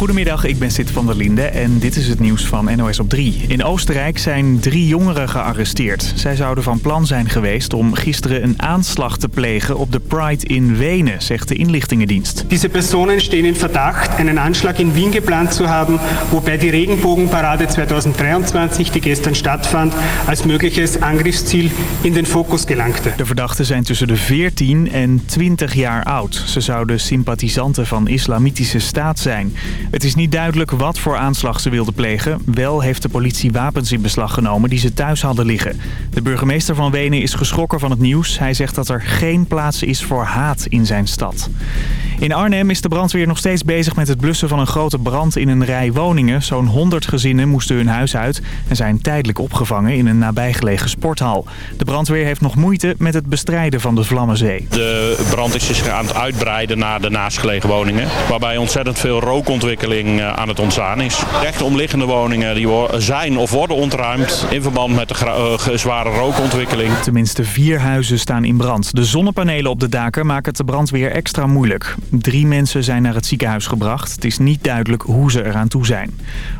Goedemiddag, ik ben Sid van der Linde en dit is het nieuws van NOS op 3. In Oostenrijk zijn drie jongeren gearresteerd. Zij zouden van plan zijn geweest om gisteren een aanslag te plegen op de Pride in Wenen, zegt de inlichtingendienst. Deze personen staan in verdacht een aanslag in Wien gepland te hebben, waarbij die Regenbogenparade 2023, die gestern stattfand, als mogelijkes Angriffsziel in den Fokus gelangte. De verdachten zijn tussen de 14 en 20 jaar oud. Ze zouden sympathisanten van islamitische staat zijn. Het is niet duidelijk wat voor aanslag ze wilden plegen. Wel heeft de politie wapens in beslag genomen die ze thuis hadden liggen. De burgemeester van Wenen is geschrokken van het nieuws. Hij zegt dat er geen plaats is voor haat in zijn stad. In Arnhem is de brandweer nog steeds bezig met het blussen van een grote brand in een rij woningen. Zo'n 100 gezinnen moesten hun huis uit en zijn tijdelijk opgevangen in een nabijgelegen sporthal. De brandweer heeft nog moeite met het bestrijden van de Vlammenzee. De brand is zich aan het uitbreiden naar de naastgelegen woningen. Waarbij ontzettend veel rookontwikkeling eh, aan het ontstaan is. Recht omliggende woningen die zijn of worden ontruimd in verband met de uh, zware rookontwikkeling. Tenminste vier huizen staan in brand. De zonnepanelen op de daken maken het de brandweer extra moeilijk. Drie mensen zijn naar het ziekenhuis gebracht. Het is niet duidelijk hoe ze eraan toe zijn.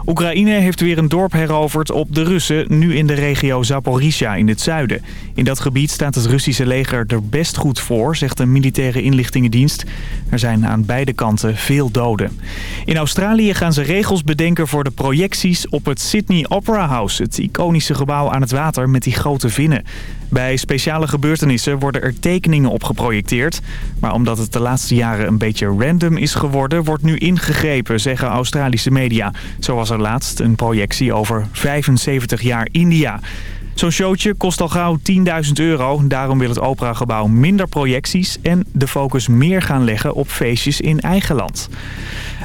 Oekraïne heeft weer een dorp heroverd op de Russen, nu in de regio Zaporizhia in het zuiden. In dat gebied staat het Russische leger er best goed voor, zegt de militaire inlichtingendienst. Er zijn aan beide kanten veel doden. In Australië gaan ze regels bedenken voor de projecties op het Sydney Opera House, het iconische gebouw aan het water met die grote vinnen. Bij speciale gebeurtenissen worden er tekeningen op geprojecteerd. Maar omdat het de laatste jaren een beetje random is geworden... wordt nu ingegrepen, zeggen Australische media. Zo was er laatst een projectie over 75 jaar India. Zo'n showtje kost al gauw 10.000 euro. Daarom wil het operagebouw minder projecties... en de focus meer gaan leggen op feestjes in eigen land.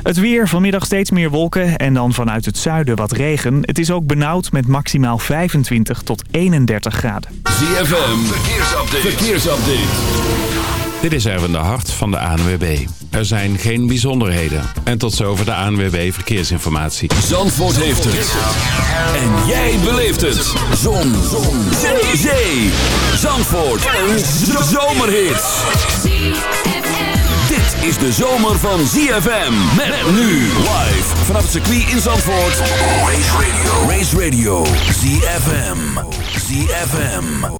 Het weer, vanmiddag steeds meer wolken en dan vanuit het zuiden wat regen. Het is ook benauwd met maximaal 25 tot 31 graden. ZFM, verkeersupdate. verkeersupdate. Dit is even de hart van de ANWB. Er zijn geen bijzonderheden. En tot zover de ANWB Verkeersinformatie. Zandvoort heeft het. En jij beleeft het. Zon. Zon. Zee. Zee. Zandvoort. Een zomerhit. Dit is de zomer van ZFM. Met nu live vanaf het circuit in Zandvoort. Race Radio. Race Radio. ZFM. ZFM.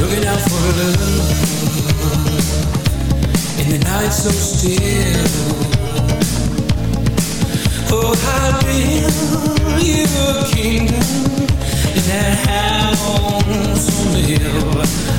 Looking out for love in the night so still. Oh, I'll build you a kingdom in that house on the hill.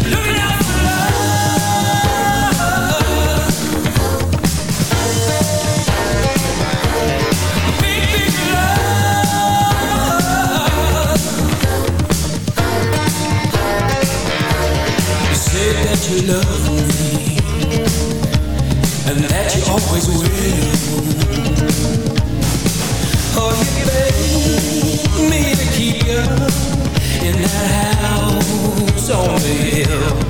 Always will. Oh, you beg me to keep you in that house on the hill.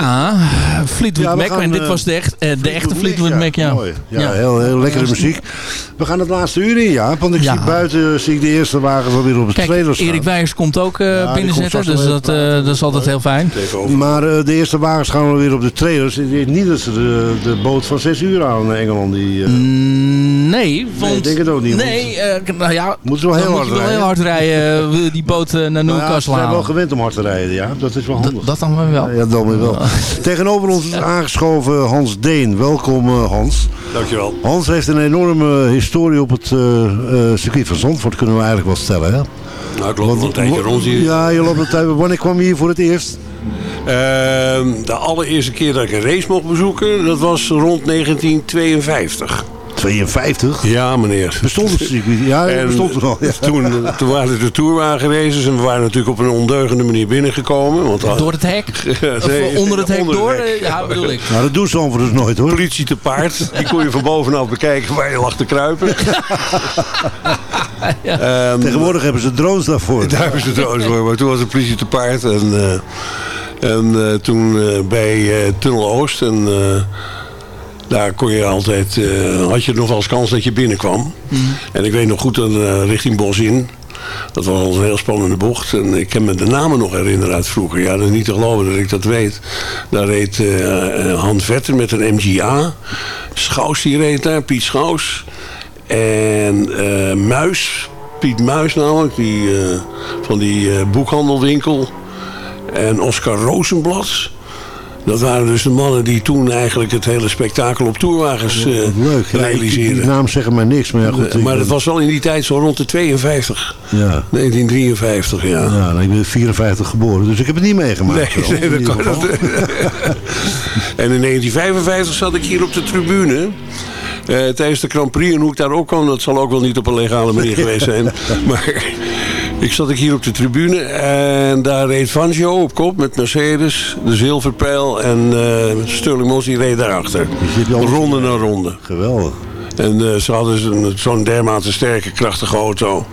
Ja, Fleetwood Ja, Mac. gaan, en dit eh, was de, echt, eh, de echte Fleetwood ja. Mac, ja. Mooi. Ja, Ja. Heel, heel lekkere muziek. We gaan het laatste uur in, ja. Want ik Ja. zie buiten zie ik de eerste wagen alweer op het Kijk, trailer staan. Erik Wijers komt ook eh, die binnenzetten, dus dat, eh, dat is altijd heel fijn. Maar eh, de eerste wagens gaan alweer op de trailers. Ik weet niet dat ze de, de boot van 6 uur aan in Engeland. Die, eh, Mm, nee, want... ik denk het ook niet, Nee, eh, nou ja, Moeten ze wel heel dan hard moet je wel heel rijden. hard rijden, die boot naar nou ja, Newcastle ze zijn wel gewend om hard te rijden, ja. Dat is wel handig. Dat, dat dan wel. Ja, dat weer wel. Tegenover ons is aangeschoven Hans Deen. Welkom eh, Hans. Dankjewel. Hans heeft een enorme historie op het eh, eh, circuit van Zandvoort, kunnen we eigenlijk wel stellen. Hè? Nou, ik loop een tijdje rond hier. Ja, je loopt een tijd. Wanneer kwam je hier voor het eerst? Ehm, de allereerste keer dat ik een race mocht bezoeken, dat was rond 1952. 52? Ja, meneer. Bestond het circuit? Ja, het En bestond er al. Ja. Toen, toen waren de tourwagenraces en we waren natuurlijk op een ondeugende manier binnengekomen. Want, Door het hek? Nee, onder het hek onder het door? hek. Ja, bedoel ik. Nou, dat doen Zandvoort dus nooit hoor. Politie te paard, die kon je van bovenaf bekijken waar je lag te kruipen. Ehm, Tegenwoordig hebben ze drones daarvoor. Daar hebben ze trouwens voor. Maar toen was de politie te paard. En, eh, en eh, toen eh, bij eh, Tunnel Oost. En eh, daar kon je altijd, eh, had je nog wel eens kans dat je binnenkwam. En ik weet nog goed dan eh, richting Bos in. Dat was al een heel spannende bocht. En ik kan me de namen nog herinneren uit vroeger. Ja, dat is niet te geloven dat ik dat weet. Daar reed eh, Han Vetter met een MGA. Schouws die reed daar, Piet Schouws. En Muis, Piet Muis namelijk, die, van die boekhandelwinkel. En Oscar Rozenblad. Dat waren dus de mannen die toen eigenlijk het hele spektakel op toerwagens eh Leuk. Ik- die realiseerden. naam zeggen mij niks, maar ja, goed. Eh, maar dat was wel in die tijd zo rond de 52. Ja. 1953, ja. Ja, nou, ik ben 54 geboren, dus ik heb het niet meegemaakt. Nee, nee, dat kan. En in 1955 zat ik hier op de tribune. eh, tijdens de Grand Prix. En hoe ik daar ook kwam, dat zal ook wel niet op een legale manier geweest zijn. Maar ik zat ik hier op de tribune. En daar reed Fangio op kop met Mercedes, de Zilverpijl. En eh Sterling Moss die reed daarachter. al- Ronde na ronde. Geweldig. En eh, ze hadden zo'n- dermate sterke, krachtige auto.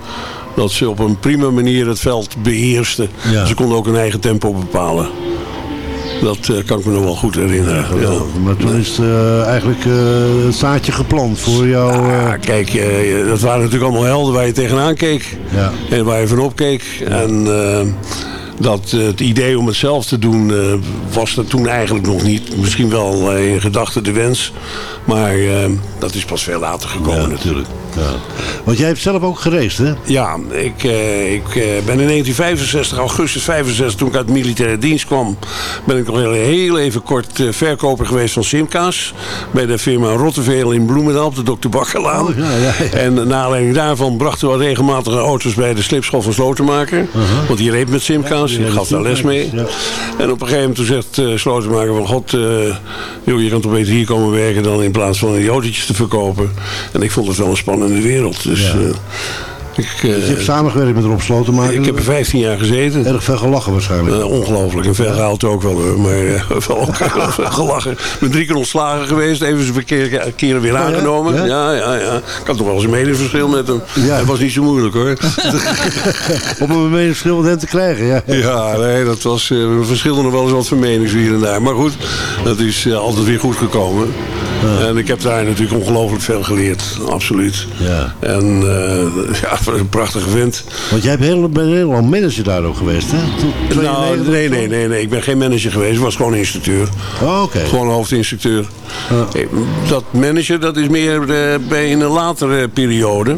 Dat ze op een prima manier het veld beheersten. Ja. Ze konden ook een eigen tempo bepalen. Dat eh, kan ik me nog wel goed herinneren. Ja. Maar toen is het eh, eigenlijk eh, het zaadje geplant voor jou. eh, Ja, kijk, eh, dat waren natuurlijk allemaal helden waar je tegenaan keek. ja. En waar je van opkeek. En eh, dat, eh, het idee om het zelf te doen eh, was er toen eigenlijk nog niet. Misschien wel eh, in gedachten de wens. Maar eh, dat is pas veel later gekomen Ja, natuurlijk. Ja. Want jij hebt zelf ook geraced, hè? Ja, ik, eh, ik eh, ben in 1965, augustus 65, toen ik uit militaire dienst kwam, ben ik nog heel, heel even kort eh, verkoper geweest van Simca's. Bij de firma Rotteveel in Bloemendaal op de Dr. Bakkerlaan. Oh, ja, ja, ja. En naar aanleiding daarvan brachten we regelmatig auto's bij de slipschool van Slotenmaker. Want die reed met Simca's, die gaf daar les mee. En op een gegeven moment zegt Slotenmaker van God, joh, je kan toch beter hier komen werken dan in plaats van die autootjes te verkopen. En ik vond het wel een spannende wereld. Dus Ja. eh, ik, eh, Je hebt samengewerkt met Rob Slotenmaker. ik heb er 15 jaar gezeten. Erg veel gelachen waarschijnlijk. Eh, ongelooflijk. En veel gehaald ook wel hoor. Maar eh, wel gelachen. Ik ben drie keer ontslagen geweest. Even zijn verkeer, keren weer aangenomen. Ja? Ja? Ja, ja, Ik had toch wel eens een meningsverschil met hem. Ja. Het was niet zo moeilijk hoor. Om een meningsverschil met hem te krijgen, ja. ja, nee, dat was... eh, we verschilden nog wel eens wat van menings hier en daar. Maar goed, dat is eh, altijd weer goed gekomen. En ik heb daar natuurlijk ongelooflijk veel geleerd. Absoluut. Ja. En eh, ja, een prachtige vent. Want jij hebt heel, ben heel lang manager daar ook geweest, hè? Nou, 92 nee, nee, nee, nee. Ik ben geen manager geweest. Ik was gewoon instructeur. Oh, Oké. Gewoon hoofdinstructeur. Ja. Dat manager, dat is meer eh, bij in een latere periode.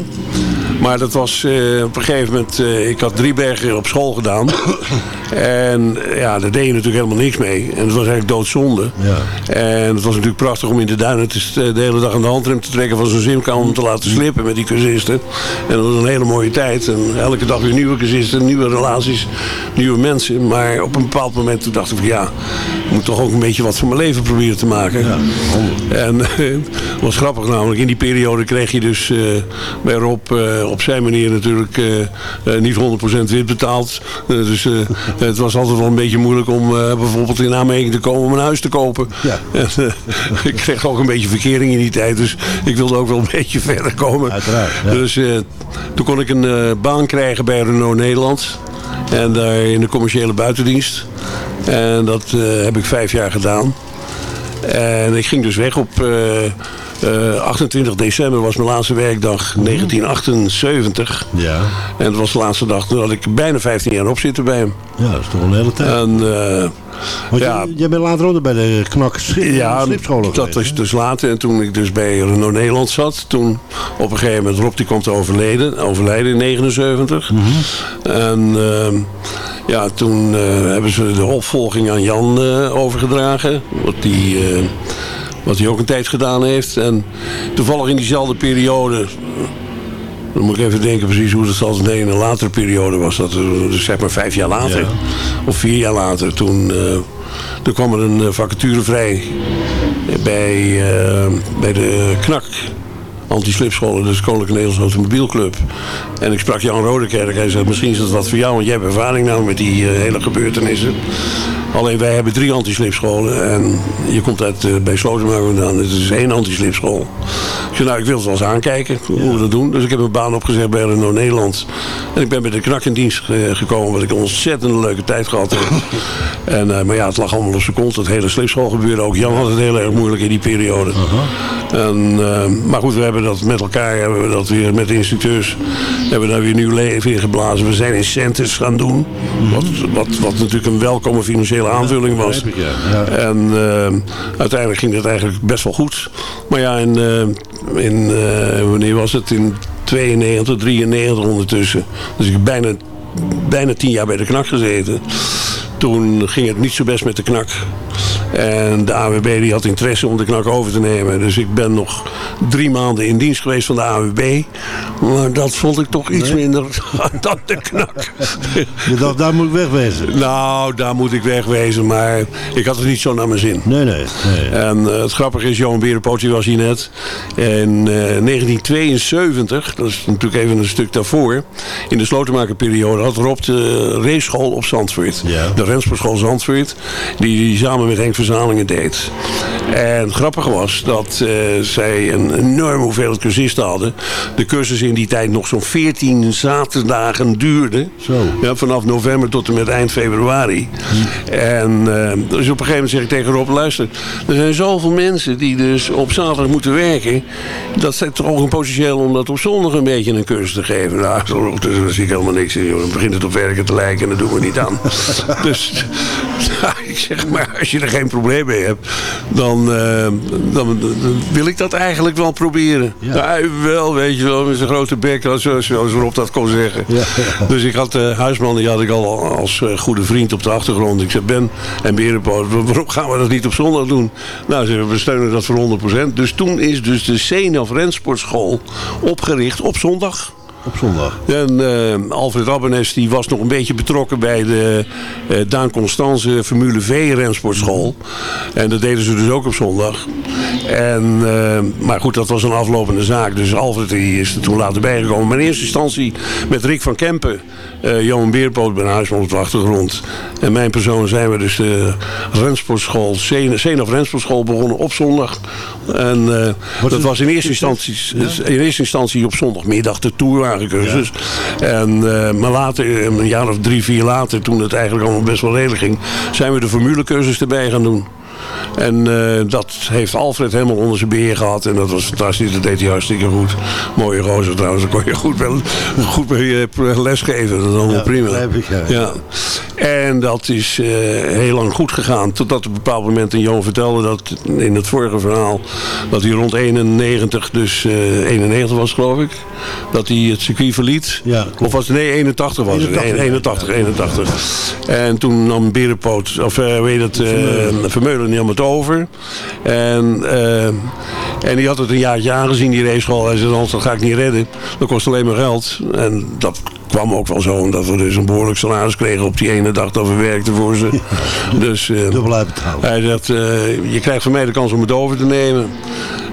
Maar dat was eh, op een gegeven moment... ik had Driebergen op school gedaan. en ja, daar deed je natuurlijk helemaal niks mee. En het was eigenlijk doodzonde. Ja. En het was natuurlijk prachtig om in de duinen te, de hele dag aan de handrem te trekken van zo'n Simca om te laten slippen met die cursisten. En dat was een hele mooie tijd. En elke dag weer nieuwe cursisten, nieuwe relaties, nieuwe mensen. Maar op een bepaald moment toen dacht ik van ja, ik moet toch ook een beetje wat van mijn leven proberen te maken. en het was grappig namelijk, in die periode kreeg je dus eh, bij Rob eh, op zijn manier natuurlijk eh, niet 100% wit betaald. Dus het was altijd wel een beetje moeilijk om eh, bijvoorbeeld in aanmerking te komen om een huis te kopen. Ja. En, eh, ik kreeg ook een beetje verkering in die tijd, dus ik wilde ook wel een beetje verder komen. Uiteraard, ja. Dus eh, toen kon ik een eh, baan krijgen bij Renault Nederland. En daar in de commerciële buitendienst. En dat eh, heb ik vijf jaar gedaan. En ik ging dus weg op eh, eh, 28 december was mijn laatste werkdag 1978. Ja. En dat was de laatste dag. Toen had ik bijna 15 jaar op zitten bij hem. Ja, dat is toch een hele tijd. En eh, Want ja, jij, bent later ook bij de knak ja, slipscholen dat is dus later. En toen ik dus bij Renault Nederland zat, toen op een gegeven moment Rob die komt te overleden, overlijden in 79. En ehm, ja, toen eh, hebben ze de opvolging aan Jan eh, overgedragen. Wat die, eh, wat hij ook een tijd gedaan heeft. En toevallig in diezelfde periode. Dan moet ik even denken precies hoe dat zelfs nee, in een latere periode was. Dat, dus zeg maar vijf jaar later. Ja. Of vier jaar later. Toen, toen kwam er een eh, vacature vrij bij, eh, bij de KNAK. Anti-slipscholen, dus Koninklijke Nederlandse Automobielclub. En ik sprak Jan Rodekerk. Hij zei, misschien is dat wat voor jou, want jij hebt ervaring nou met die eh, hele gebeurtenissen. Alleen wij hebben drie anti-slipscholen en je komt uit uh, bij Slotenmaker vandaan. Het is één anti-slipschool. Ik zei, nou, ik wil het wel eens aankijken hoe we dat doen. Dus ik heb een baan opgezet bij Renault Nederland. En ik ben bij de knak in dienst eh, gekomen, wat ik een ontzettend leuke tijd gehad heb. en, eh, maar ja, het lag allemaal op zijn kont, het hele slipschoolgebeuren. Ook Jan had het heel erg moeilijk in die periode. en, eh, maar goed, we hebben dat met elkaar, hebben we dat weer met de instructeurs, hebben we daar weer nieuw leven in geblazen. We zijn incentives gaan doen, wat, wat, wat natuurlijk een welkome financiële aanvulling was. En eh, uiteindelijk ging het eigenlijk best wel goed. Maar ja, in, eh, in eh, wanneer was het? In 92, 93 ondertussen. Dus ik heb bijna, bijna tien jaar bij de knak gezeten. Toen ging het niet zo best met de knak. En de AWB die had interesse om de knak over te nemen. Dus ik ben nog drie maanden in dienst geweest van de AWB. Maar dat vond ik toch iets minder dan de knak. Je dacht, daar moet ik wegwezen. Nou, daar moet ik wegwezen, maar ik had het niet zo naar mijn zin. Nee, nee. nee. En eh, het grappige is, Johan Berenpoot, die was hier net. In eh, 1972, dat is natuurlijk even een stuk daarvoor. In de slotenmakerperiode had Rob de raceschool op Zandvoort. Ja. De rensportschool Zandvoort. Die, die samen met Henk Verzalingen deed. En het grappige was dat eh, zij een enorme hoeveelheid cursisten hadden. De cursus in die tijd nog zo'n 14 zaterdagen duurde. Zo. Ja, vanaf november tot en met eind februari. En eh, dus op een gegeven moment zeg ik tegen Rob, luister, er zijn zoveel mensen die dus op zaterdag moeten werken. Dat is toch ook een potentieel om dat op zondag een beetje een cursus te geven. Nou, dus daar zie ik helemaal niks in. Dan begint het op werken te lijken en dat doen we niet aan. dus nou, ik zeg maar, als je er geen probleem mee hebt, dan, eh, dan, wil ik dat eigenlijk wel proberen. Ja. Wel, weet je wel, met zijn grote bek, als, zoals zoals Rob dat kon zeggen. Ja. Dus ik had de huisman, die had ik al als eh, goede vriend op de achtergrond. Ik zei, Ben en Berenpoot, waarom gaan we dat niet op zondag doen? Nou, ze we steunen dat voor 100%. Dus toen is dus de Senaf Rensportschool opgericht op zondag. Op zondag. En eh, Alfred Abbenes die was nog een beetje betrokken bij de eh Daan Constance Formule V rensportschool. En dat deden ze dus ook op zondag. En, eh, maar goed, dat was een aflopende zaak. Dus Alfred die is er toen later bijgekomen. Maar in eerste instantie met Rick van Kempen, Johan Beerpoot bij Huisman op de achtergrond. En mijn persoon zijn we dus de rensportschool, Senaf Rensportschool begonnen op zondag. En dat was in eerste instantie, in eerste instantie op zondagmiddag de tourwagencursus. En, eh, maar later, een jaar of drie, vier later, toen het eigenlijk allemaal best wel redelijk ging, zijn we de formulecursus erbij gaan doen. En eh, dat heeft Alfred helemaal onder zijn beheer gehad. En dat was fantastisch. Dat deed hij hartstikke goed. Mooie rozer trouwens. Daar kon je goed, wel, goed mee eh, lesgeven. Dat is allemaal Ja, prima. ik, ja. ja. En dat is eh, heel lang goed gegaan. Totdat op een bepaald moment een Johan vertelde dat in het vorige verhaal. Dat hij rond 91, dus eh 91 was geloof ik. Dat hij het circuit verliet. Ja, of was het, nee 81 was 81, het. 81, 81. En toen nam Berenpoot, of heet het, Vermeulen nam het over. En, eh, en die had het een jaartje aangezien, die raceschool. Hij zei, anders dat ga ik niet redden. Dat kost alleen maar geld. En dat kwam ook wel zo, omdat we dus een behoorlijk salaris kregen op die ene dag dat we werkten voor ze. Dus eh, Dubbel uitbetaald. hij zegt, eh, je krijgt van mij de kans om het over te nemen.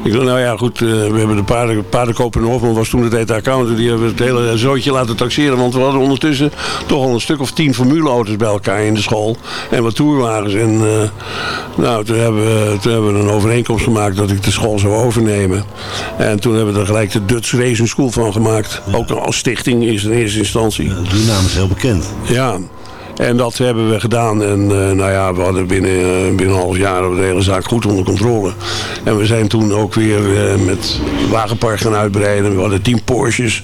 Ik dacht, nou ja, goed, eh, we hebben de paarden, paardenkoop in Hofman was toen de tijd de accountant. Die hebben het hele zootje laten taxeren. Want we hadden ondertussen toch al een stuk of tien formuleauto's bij elkaar in de school. En wat toerwagens. En eh, nou, toen hebben, we, toen hebben we een overeenkomst gemaakt dat ik de school zou overnemen. En toen hebben we er gelijk de Dutch Racing School van gemaakt. Ook als stichting is in eerste instantie. Die naam is heel bekend. Ja. En dat hebben we gedaan. En eh, nou ja, we hadden binnen, eh, binnen een half jaar de hele zaak goed onder controle. En we zijn toen ook weer eh, met wagenpark gaan uitbreiden. We hadden 10 Porsches,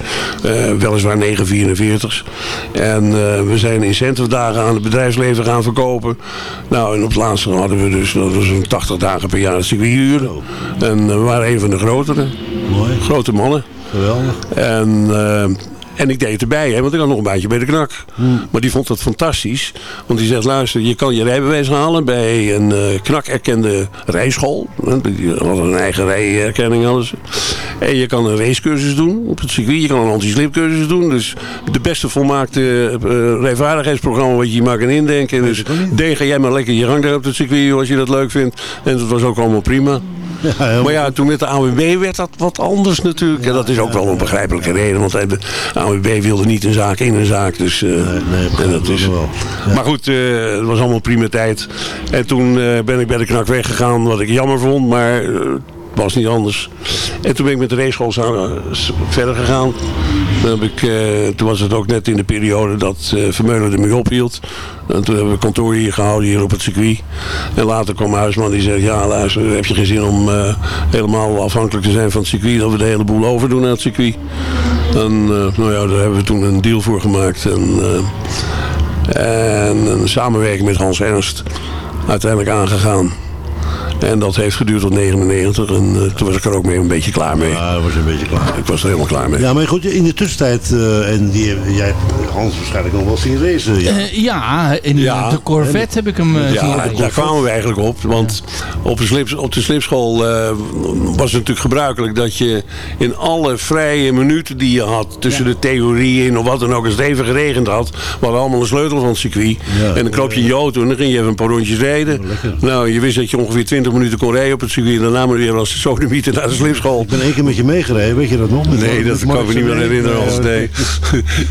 weliswaar 944's. En we zijn incentivedagen aan het bedrijfsleven gaan verkopen. Nou, en op het laatste hadden we dus, dat was een 80 dagen per jaar het circuithuur. En we waren een van de grotere. Mooi. Grote mannen. Geweldig. En, en ik deed het erbij, hè, want ik had nog een baantje bij de knak. Maar die vond dat fantastisch. Want die zegt, luister, je kan je rijbewijs halen bij een eh knak erkende rijschool. Die hadden een eigen rijerkenning. Ze. En je kan een racecursus doen op het circuit. Je kan een anti-slipcursus doen. Dus de beste volmaakte eh, rijvaardigheidsprogramma wat je je maar kan indenken. Dus D, ga jij maar lekker je gang daar op het circuit als je dat leuk vindt. En dat was ook allemaal prima. Maar ja, toen met de AWB werd dat wat anders natuurlijk. en dat is ook wel een begrijpelijke reden. Want de AWB wilde niet een zaak in een zaak. Dus, eh, en dat is, wel. Maar goed, eh, het was allemaal prima tijd. En toen eh, ben ik bij de knak weggegaan. Wat ik jammer vond. Maar het was niet anders. En toen ben ik met de s- verder gegaan. Toen, heb ik, toen was het ook net in de periode dat eh Vermeulen ermee ophield. En toen hebben we kantoor hier gehouden, hier op het circuit. En later kwam Huisman die zegt, ja luister, heb je geen zin om eh, helemaal afhankelijk te zijn van het circuit. Dat we de hele boel overdoen aan het circuit. En eh, nou ja, daar hebben we toen een deal voor gemaakt. En, eh, en een samenwerking met Hans Ernst uiteindelijk aangegaan. En dat heeft geduurd tot 99 en eh, toen was ik er ook mee een beetje klaar mee. Ja, dat was een beetje klaar. Ik was er helemaal klaar mee. Ja, maar goed, in de tussentijd, eh, en die, jij hebt Hans waarschijnlijk nog wel zien racen. Ja. Eh, ja, in Ja. de Corvette heb ik hem Ja, rijden. daar kwamen we eigenlijk op. Want op, de slips, op de slipschool eh, was het natuurlijk gebruikelijk dat je in alle vrije minuten die je had, tussen de theorieën in of wat dan ook, als het even geregend had, we hadden allemaal een sleutel van het circuit. Ja. en dan kroop je in je auto en dan ging je even een paar rondjes rijden. Nou, je wist dat je ongeveer 20 minuten kon rijden op het circuit. En daarna maar weer als de sodemieter naar de slipschool. Ik ben één keer met je meegereden, weet je dat nog? Met Nee, dat kan ik me niet meer herinneren. Als, nee.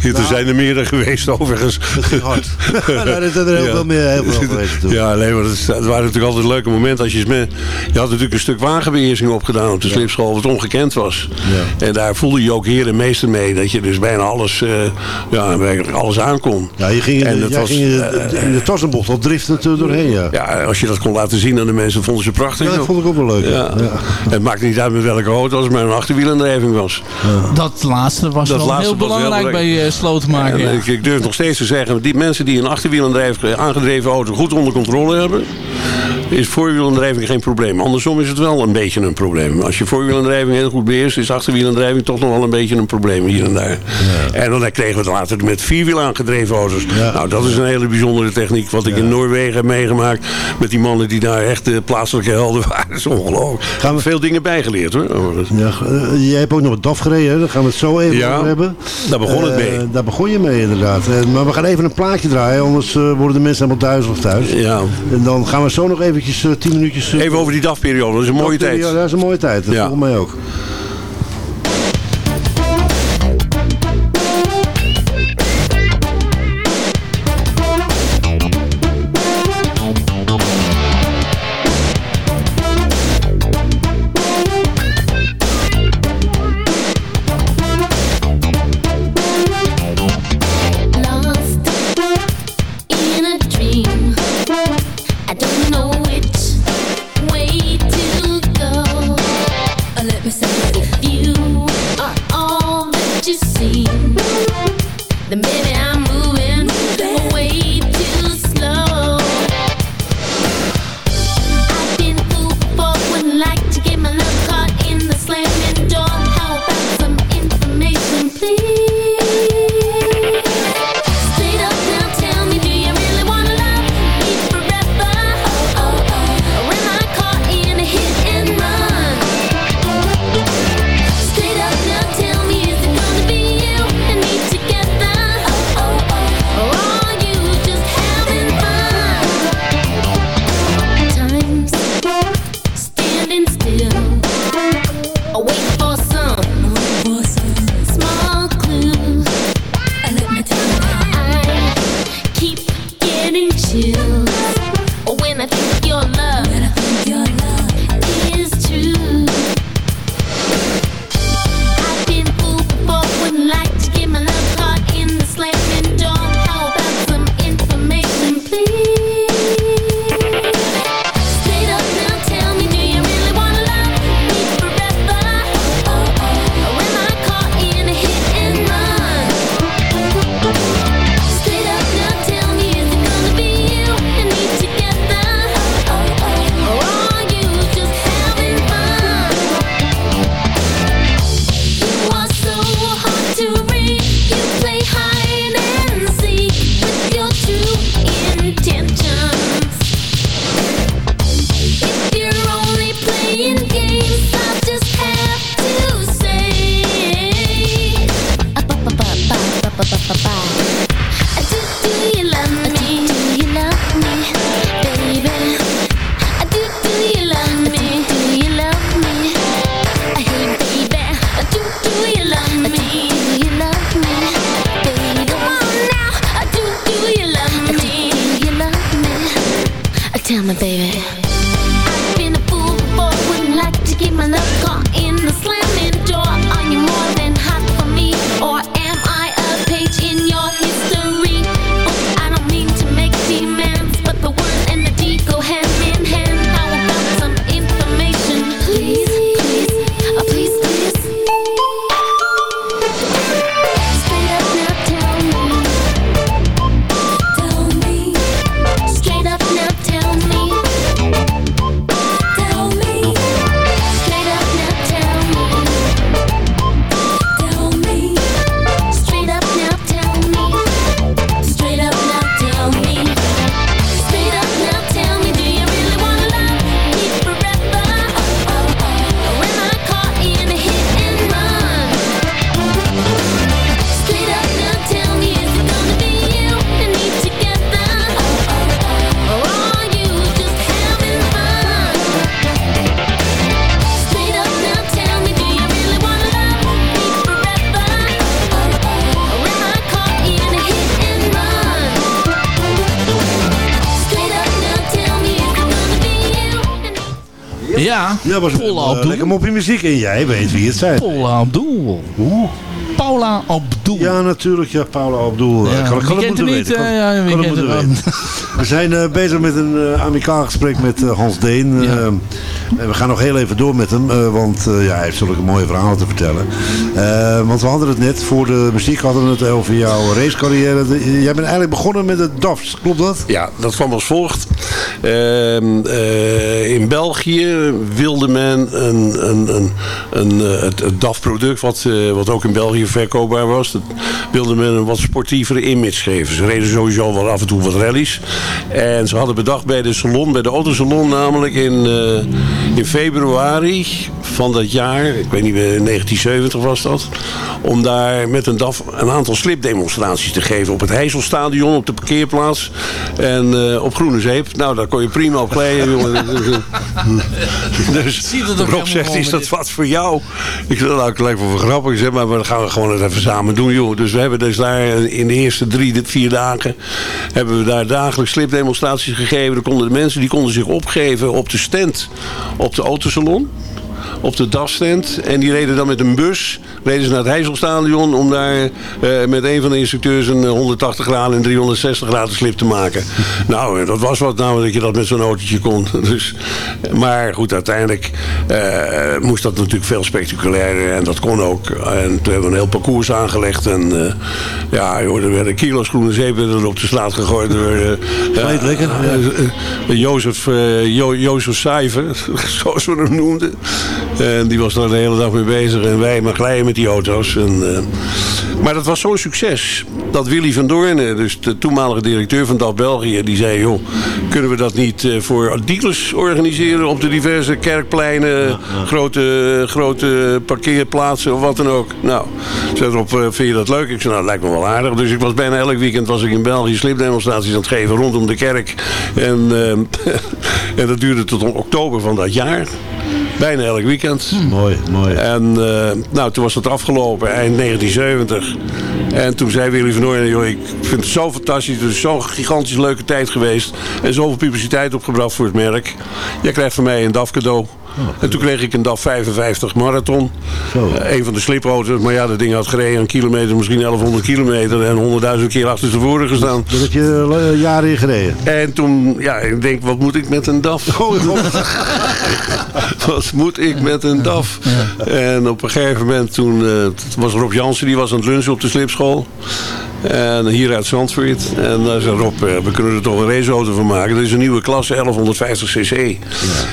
er zijn er meerdere geweest overigens. Dat ging hard. nou, er zijn er heel Ja. veel meer heel veel geweest toen. Ja, nee, maar dat waren natuurlijk altijd leuke momenten. Als je, met, je had natuurlijk een stuk wagenbeheersing opgedaan op de slipschool, wat ongekend was. En daar voelde je ook heer en meester mee. Dat je dus bijna alles, eh, ja, alles aankon. Ja, je ging in En dat was, ging in de, eh, in de tassenbocht al driften er doorheen, ja. Ja, als je dat kon laten zien aan de mensen, vonden ze prachtig. Ja, dat vond ik ook wel leuk. Ja. Ja. Het maakt niet uit met welke auto, als het maar een achterwielaandrijving was. Dat laatste was Dat wel laatste heel was belangrijk bij uh, slotenmaker. En Ja. ik, ik durf nog steeds te zeggen, die mensen die een achterwielaandrijving aangedreven auto goed onder controle hebben, is voorwielaandrijving geen probleem. Andersom is het wel een beetje een probleem. Als je voorwielaandrijving heel goed beheerst, is achterwielaandrijving toch nog wel een beetje een probleem hier en daar. En dan kregen we het later met vierwiel aangedreven auto's. Ja. Nou, dat is een hele bijzondere techniek. Wat ik in Noorwegen heb meegemaakt met die mannen die daar echt de plaatselijke helden waren. Dat is ongelooflijk. Gaan we veel dingen bijgeleerd hoor. Ja, eh, jij hebt ook nog het DAF gereden, hè? daar gaan we het zo even Ja, over hebben. daar begon het Eh, mee. Daar begon je mee inderdaad. Eh, maar we gaan even een plaatje draaien, anders eh, worden de mensen helemaal duizelig thuis. Ja. En dan gaan we zo nog eventjes eh, tien minuutjes... eh, Even over die DAF-periode, dat is een mooie tijd. Ja, dat is een mooie tijd. Dat Ja. volgens mij ook. Ja, was Paula uh, Abdul. lekker moppie muziek. En jij weet wie het zijn. Paula Abdul. Paula Abdul. Ja, natuurlijk. Ja, Paula Abdul. Ja, Ik kan, kan het moeten niet? weten. Kan- Eh, ja, kan het kent moeten weten. We zijn eh, bezig met een uh, amicaal gesprek met Hans Deen. Ja. We gaan nog heel even door met hem. uh, want uh, ja, hij heeft zulke mooie verhalen te vertellen. Uh, want we hadden het net, voor de muziek hadden we het over jouw racecarrière. Jij bent eigenlijk begonnen met het DAFs, klopt dat? Ja, dat kwam als volgt. Ehm, eh, in België wilde men een, een, een, een, eh, het, het DAF-product, wat, eh, wat ook in België verkoopbaar was, dat wilde men een wat sportievere image geven. Ze reden sowieso wel af en toe wat rallies. En ze hadden bedacht bij de salon, bij de autosalon namelijk in, eh, in februari van dat jaar, ik weet niet, eh, 1970 was dat, om daar met een DAF een aantal slipdemonstraties te geven op het Heizelstadion, op de parkeerplaats en eh, op Groene Zeep. Nou, daar kon je prima op glijden, jongen. dus Rob zegt, is dat wat voor jou? Ik zeg, nou, het lijkt wel grappig. Ik zeg, maar we gaan gewoon het even samen doen, joh. Dus we hebben dus daar in de eerste drie, vier dagen... hebben we daar dagelijks slipdemonstraties gegeven. Dan konden de mensen die konden zich opgeven op de stand op de autosalon op de DAF-stand. En die reden dan met een bus, reden ze naar het Heizelstadion om daar eh, met een van de instructeurs een eh, 180 graden en 360 graden slip te maken. nou, eh, dat was wat nou dat je dat met zo'n autootje kon. Dus, maar goed, uiteindelijk eh, moest dat natuurlijk veel spectaculairder en dat kon ook. En toen hebben we een heel parcours aangelegd en eh, ja, joh, er werden kilo's groene zeep werden er op de straat gegooid door eh, Glijdt lekker, eh, eh, eh, Jozef, eh, Jo- Jozef Sijver, zoals we hem noemden. En die was daar de hele dag mee bezig. En wij maar glijden met die auto's. En, eh, maar dat was zo'n succes. Dat Willy van Doornen, dus de toenmalige directeur van DAF België, die zei: joh, kunnen we dat niet eh, voor dealers organiseren op de diverse kerkpleinen, Grote, grote parkeerplaatsen of wat dan ook. Nou, zei erop, eh, vind je dat leuk? Ik zei, nou, dat lijkt me wel aardig. Dus ik was bijna elk weekend was ik in België slipdemonstraties aan het geven rondom de kerk. En, eh, en dat duurde tot oktober van dat jaar. Bijna elk weekend. Mooi, mooi. En eh, nou, toen was dat afgelopen, eind 1970. En toen zei Willy van Nooyen, joh, ik vind het zo fantastisch. Het is zo'n gigantisch leuke tijd geweest. En zoveel publiciteit opgebracht voor het merk. Jij krijgt van mij een DAF cadeau. En toen kreeg ik een DAF 55 marathon. Zo. Eh, een van de slipauto's. Maar ja, dat ding had gereden een kilometer, misschien 1100 kilometer. En 100.000 keer achter tevoren gestaan. Dat heb je eh, jaren in gereden. En toen, ja, ik denk, wat moet ik met een DAF? wat moet ik met een DAF? En op een gegeven moment, toen eh, was Rob Jansen, die was aan het lunchen op de slipschool. En hier uit Zandvoort. En daar zei Rob, eh, we kunnen er toch een raceauto van maken. Dat is een nieuwe klasse, 1150 cc.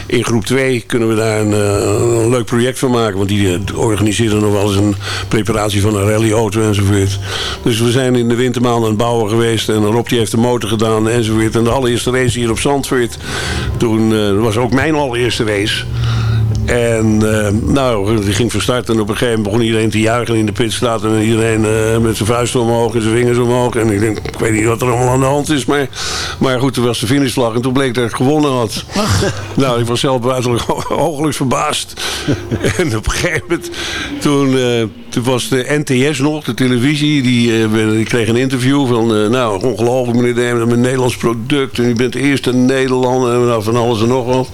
In groep 2 kunnen we daar een, eh, een leuk project van maken. Want die eh, organiseren nog wel eens een preparatie van een rallyauto enzovoort. Dus we zijn in de wintermaanden aan het bouwen geweest. En Rob die heeft de motor gedaan enzovoort. En de allereerste race hier op Zandvoort. Toen was ook mijn allereerste race. En eh, nou, die ging van start en op een gegeven moment begon iedereen te juichen in de pitstraat. En iedereen eh, met zijn vuisten omhoog en zijn vingers omhoog. En ik denk, ik weet niet wat er allemaal aan de hand is. Maar, maar goed, toen was de finishvlag en toen bleek dat ik gewonnen had. nou, ik was zelf buitenlijk hooglijk verbaasd. en op een gegeven moment, toen, eh, toen was de NTS nog, de televisie. Die, die kreeg een interview van, nou, ongelooflijk meneer met een Nederlands product. En u bent de eerste Nederlander en nou, van alles en nog wat.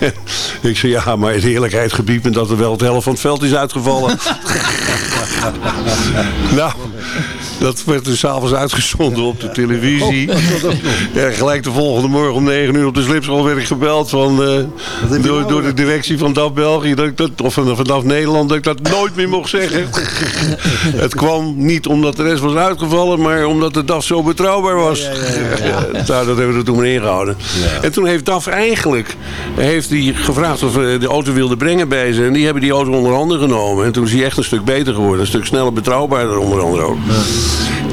ik zei, ja, maar in eerlijkheid gebied me dat er wel het helft van het veld is uitgevallen. nou, dat werd dus s'avonds uitgezonden op de televisie. ja, gelijk de volgende morgen om 9 uur op de slipschool werd ik gebeld van, eh, door, door de directie van DAF België, dat ik dat, of van, van DAF Nederland, dat ik dat nooit meer mocht zeggen. Het kwam niet omdat de rest was uitgevallen, maar omdat de DAF zo betrouwbaar was. nou, dat hebben we er toen maar ingehouden. En toen heeft DAF eigenlijk heeft die gevraagd of we de auto wilden brengen bij ze. En die hebben die auto onder handen genomen. En toen is hij echt een stuk beter geworden. Een stuk sneller, betrouwbaarder onder andere ook.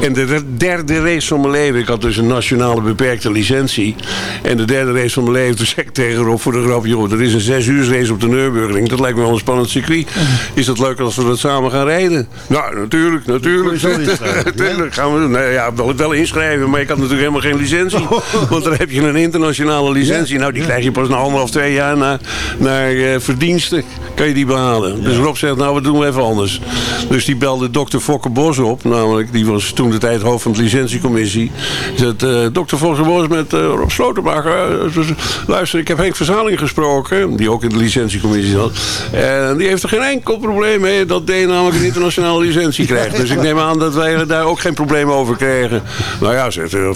En de derde race van mijn leven, ik had dus een nationale beperkte licentie. En de derde race van mijn leven, toen zei ik tegen Rob voor de grap, joh, er is een zes uur race op de Nürburgring. Dat lijkt me wel een spannend circuit. Is dat leuk als we dat samen gaan rijden? Nou, natuurlijk, natuurlijk. Gaan we doen. Nee, ja, wel, wel inschrijven, maar ik had natuurlijk helemaal geen licentie. Want dan heb je een internationale licentie. Nou, die krijg je pas na anderhalf, twee jaar naar, naar eh, verdiensten. Kan je die behalen. Dus Rob zegt, nou, wat doen we even anders. Dus die belde dokter Fokke Bos op, namelijk. Die was toen de tijd hoofd van de licentiecommissie. Zei, eh, dokter Vos met eh, Rob Slotenmacher. eh, luister, ik heb Henk Verzaling gesproken, die ook in de licentiecommissie zat. En die heeft er geen enkel probleem mee dat D namelijk een internationale licentie krijgt. Dus ik neem aan dat wij daar ook geen probleem over krijgen. Nou ja, zegt uh,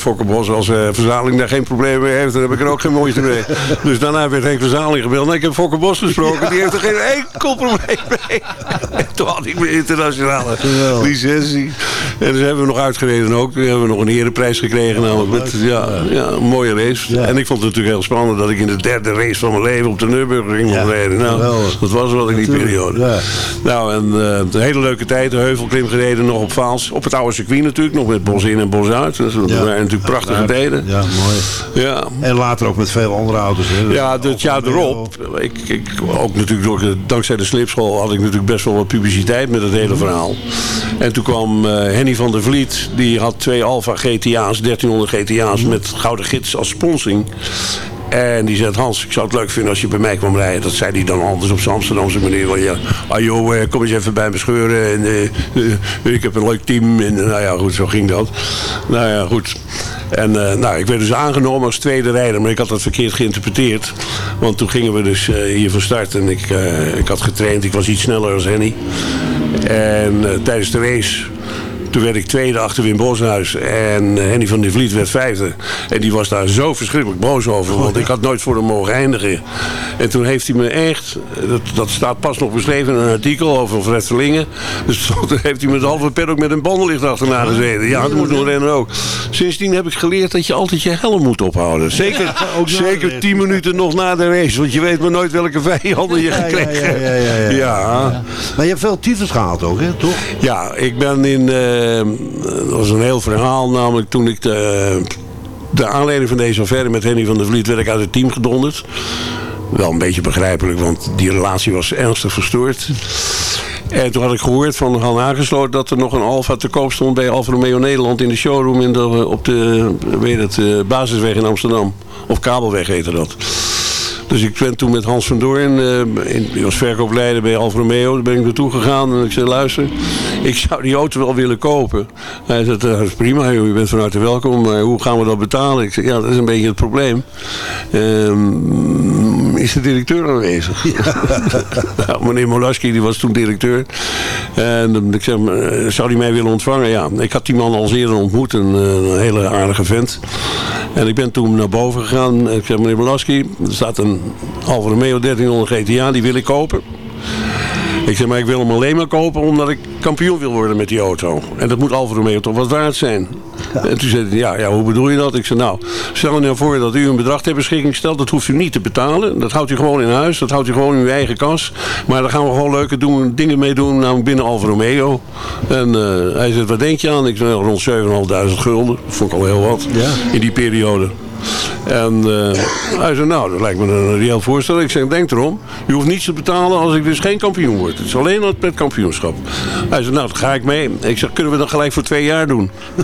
als Verzaling daar geen probleem mee heeft, dan heb ik er ook geen moeite mee. Dus daarna werd Henk Verzaling gebeld. En ik heb Fokker Bos gesproken, die heeft er geen enkel probleem mee. En toen had ik mijn internationale licentie. En hebben we nog uitgereden ook. Toen hebben we nog een ereprijs gekregen. Namelijk met, ja, ja, een mooie race. En ik vond het natuurlijk heel spannend dat ik in de derde race van mijn leven op de Nürburgring mocht rijden. Nou, dat was wel in die periode. Nou, en eh, een hele leuke tijd. De heuvelklim gereden, nog op Vaals. Op het oude circuit natuurlijk, nog met bos in en bos uit. Dus dat waren natuurlijk prachtige tijden. Ja, mooi. Ja. En later ook met veel andere auto's. Hè. Ja, het jaar erop, ik, ik, ook natuurlijk door, dankzij de slipschool had ik natuurlijk best wel wat publiciteit met het hele verhaal. En toen kwam eh, Henny van der Vliet, die had twee Alfa GTA's, 1300 GTA's met Gouden Gids als sponsoring. En die zei, Hans, ik zou het leuk vinden als je bij mij kwam rijden. Dat zei hij dan anders op zijn Amsterdamse manier. Van, ja, ah joh, eh, kom eens even bij me scheuren. En, eh, eh, ik heb een leuk team. En nou ja, goed, zo ging dat. Nou ja, goed. En nou, ik werd dus aangenomen als tweede rijder, maar ik had dat verkeerd geïnterpreteerd. Want toen gingen we dus hier van start en ik, ik had getraind, ik was iets sneller als Henny. En tijdens de race, toen werd ik tweede achter Wim Boshuis en Henny van der Vliet werd vijfde. En die was daar zo verschrikkelijk boos over, want ik had nooit voor hem mogen eindigen. En toen heeft hij me echt, dat, dat staat pas nog beschreven in een artikel over Fred Verlingen. Dus toen heeft hij me de halve pet ook met een bandenlicht achterna gezeten. Ja, dat moet nog rennen ook. Sindsdien heb ik geleerd dat je altijd je helm moet ophouden. Zeker, zeker tien minuten nog na de race, want je weet maar nooit welke vijanden je gekregen ja, ja, ja, ja. hebt. Ja. Maar je hebt veel titels gehaald ook, hè? Toch? Ja, ik ben in. eh, dat was een heel verhaal, namelijk toen ik de, de aanleiding van deze affaire met Henny van der Vliet werd ik uit het team gedonderd. Wel een beetje begrijpelijk, want die relatie was ernstig verstoord. En toen had ik gehoord van Han Aangesloten dat er nog een Alfa te koop stond bij Alfa Romeo Nederland in de showroom in de, op de weet het, eh, basisweg in Amsterdam. Of Kabelweg heette dat. Dus ik ben toen met Hans van Doorn, eh, in, die verkoopleider bij Alfa Romeo, daar ben ik naartoe gegaan en ik zei, luister, ik zou die auto wel willen kopen. Hij zei, dat is prima, joh, je bent van harte welkom, maar hoe gaan we dat betalen? Ik zei, ja, dat is een beetje het probleem. Ehm, is de directeur aanwezig? Ja, meneer Molaski, die was toen directeur. En ik zei, eh, zou hij mij willen ontvangen? Ja, ik had die man al eens eerder ontmoet, een, eh, een hele aardige vent. En ik ben toen naar boven gegaan. Ik zei, meneer Molaski, er staat een Alfa Romeo 1300 GTA, die wil ik kopen. Ik zei, maar ik wil hem alleen maar kopen omdat ik kampioen wil worden met die auto. En dat moet Alfa Romeo toch wat waard zijn. En toen zei hij, ja, ja, hoe bedoel je dat? Ik zei, nou, stel je nou voor dat u een bedrag ter beschikking stelt. Dat hoeft u niet te betalen. Dat houdt u gewoon in huis. Dat houdt u gewoon in uw eigen kas. Maar daar gaan we gewoon leuke doen, dingen mee doen, namelijk binnen Alfa Romeo. En eh, hij zei, wat denk je aan? Ik zei, nou, rond 7.500 gulden. Dat vond ik al heel wat in die periode. En eh, hij zei, nou, dat lijkt me een reëel voorstel. Ik zeg, denk erom, u hoeft niets te betalen als ik dus geen kampioen word. Het is alleen het met kampioenschap. Hij zei, nou, dat ga ik mee. Ik zeg, kunnen we dat gelijk voor twee jaar doen?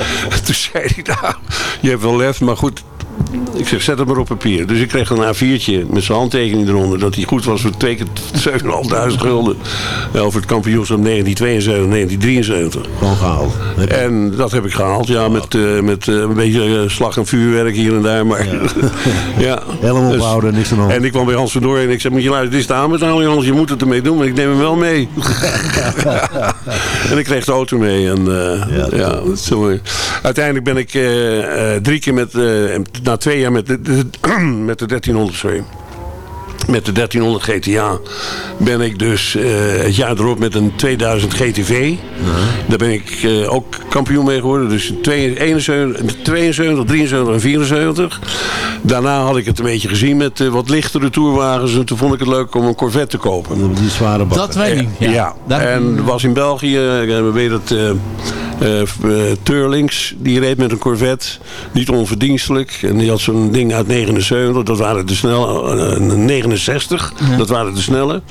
Toen zei hij, nou, je hebt wel lef, maar goed, ik zeg, zet het maar op papier. Dus ik kreeg een A4'tje met zijn handtekening eronder. Dat hij goed was voor twee keer 7.500 gulden. eh, Over het kampioenschap 1972, 1973. Gewoon gehaald. En dat heb ik gehaald, ja, met, eh, met eh, een beetje slag en vuurwerk hier en daar. Maar, ja. Helm Dus- ophouden, niks aan. En ik kwam bij Hans van Door en ik zei, moet je luisteren, dit is de aanbetaling, Hans, je moet het ermee doen, maar ik neem hem wel mee. en ik kreeg de auto mee. En, eh, ja, dat is zo mooi. Uiteindelijk ben ik drie keer met, na twee jaar met de, de- met de 1300, sorry. Met de 1300 GTA ben ik dus eh, het jaar erop met een 2000 GTV. Daar ben ik eh, ook kampioen mee geworden. Dus in 71, 72, 73 en 74. Daarna had ik het een beetje gezien met eh, wat lichtere tourwagens. En toen vond ik het leuk om een Corvette te kopen. Die zware bakken. Dat weet ik. Ja. En was in België, eh, we weten eh eh, eh, Turlings, die reed met een Corvette, niet onverdienstelijk. En die had zo'n ding uit 79, dat waren de snel, eh, 69, dat waren de snelle.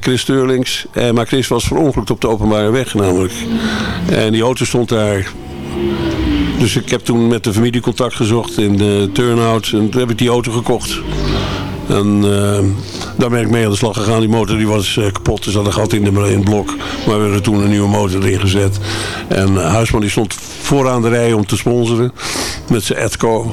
Chris Turlings, eh, maar Chris was verongelukt op de openbare weg namelijk. En die auto stond daar dus ik heb toen met de familie contact gezocht in de turnout. En toen heb ik die auto gekocht. En eh, daar ben ik mee aan de slag gegaan. Die motor die was eh, kapot, dus dat een gat in, de, in het blok. Maar we hebben toen een nieuwe motor erin gezet. En eh, Huisman die stond vooraan de rij om te sponsoren. Met zijn Edco,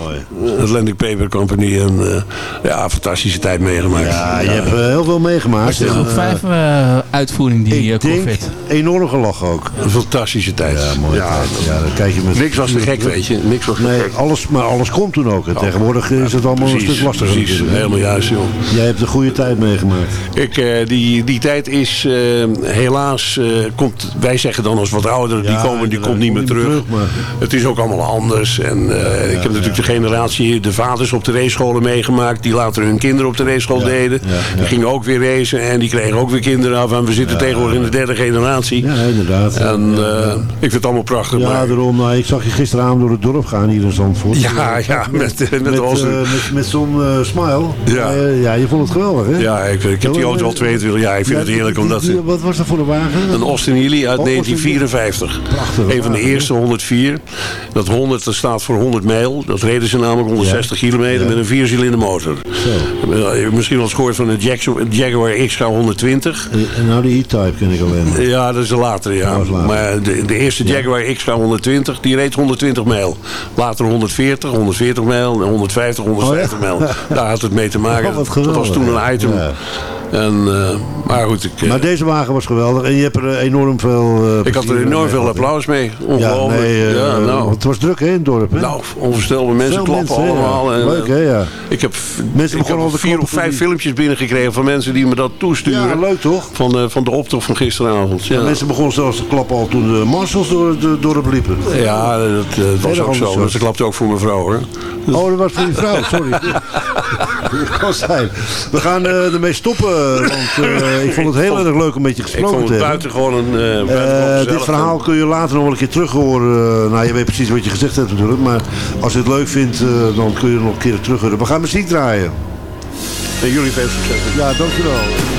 Atlantic Paper Company. En eh, ja, fantastische tijd meegemaakt. Ja, je hebt eh, heel veel meegemaakt. Groep En, 5 eh, uitvoering die ik eh, denk enorm gelachen ook. Een fantastische tijd. Ja, mooi. Ja, ja, dan kijk je met... Niks was te gek, weet je. Niks was te Nee, gek. alles, maar alles komt toen ook. En tegenwoordig is het allemaal een Precies, stuk lastiger. Precies, helemaal juist, joh. Jij hebt een goede tijd meegemaakt. Ik, eh, die, die tijd is eh, helaas, eh, komt, wij zeggen dan als wat ouder, die, komen, die komt niet meer terug. Het is ook allemaal anders. En ik heb natuurlijk de generatie, de vaders op de racescholen meegemaakt, die later hun kinderen op de raceschool deden. Die gingen ook weer racen en die kregen ook weer kinderen af. En we zitten tegenwoordig in de derde generatie. Ja, inderdaad. En ik vind het allemaal prachtig. Ja, maar- daarom. Nou, ik zag je gisteravond door het dorp gaan hier in Zandvoort. Ja, ja, met, met, met, met, met zo'n smile. Ja. Eh, ja, je vond het geweldig, hè? Ja, ik, ik heb die auto al 22 jaar. Ik vind Ja, het heerlijk die- omdat... die- Wat was dat voor een wagen? Een Austin Healey uit Oh, 1954. Prachtig. Een van de eerste 104. Dat 100 dat staat voor 100 mijl. Dat reden ze namelijk 160 kilometer Ja. met een viercilinder motor. Zo. Hebt misschien al eens gehoord van de Jaguar, XK 120. En, nou, die E-Type ken ik alleen maar. Ja, dat is de latere, ja. Later. Maar de, de eerste Jaguar XK 120, die reed 120 mijl. Later 140, 140 mijl, en 150, 150 Oh, ja? mijl. Daar had het mee te maken. Oh, dat was toen een ja. item. Ja. En, eh, maar goed, ik, eh, Maar deze wagen was geweldig en je hebt er eh, enorm veel... ik had er enorm veel applaus mee. Ja, Ongelooflijk. nee, eh, ja, nou. het was druk hè, in het dorp. Hè? Nou, onvoorstelbaar. Mensen Veel klappen mensen, ja. allemaal. En, Leuk hè, ja. Ik heb, Mensen ik heb vier of vijf filmpjes binnengekregen van mensen die me dat toesturen. Ja, leuk toch? Van de, van de optocht van gisteravond. Ja, Mensen begonnen zelfs te klappen al toen de marshals door het dorp liepen. ja dat, was ook zo. soort. Ze klapte ook voor mijn vrouw hoor. Oh, dat was voor die vrouw, sorry. Dat kan zijn. We gaan eh, ermee stoppen, want eh, ik vond het heel erg leuk om met je Ik gesproken vond te het hebben. buitengewoon een eh, buitengewoon dit verhaal kun je later nog wel een keer terug horen. Nou, je weet precies wat je gezegd hebt natuurlijk. Maar als je het leuk vindt, dan kun je het nog een keer terug horen. We gaan muziek draaien. En jullie veel succes. Ja, dankjewel.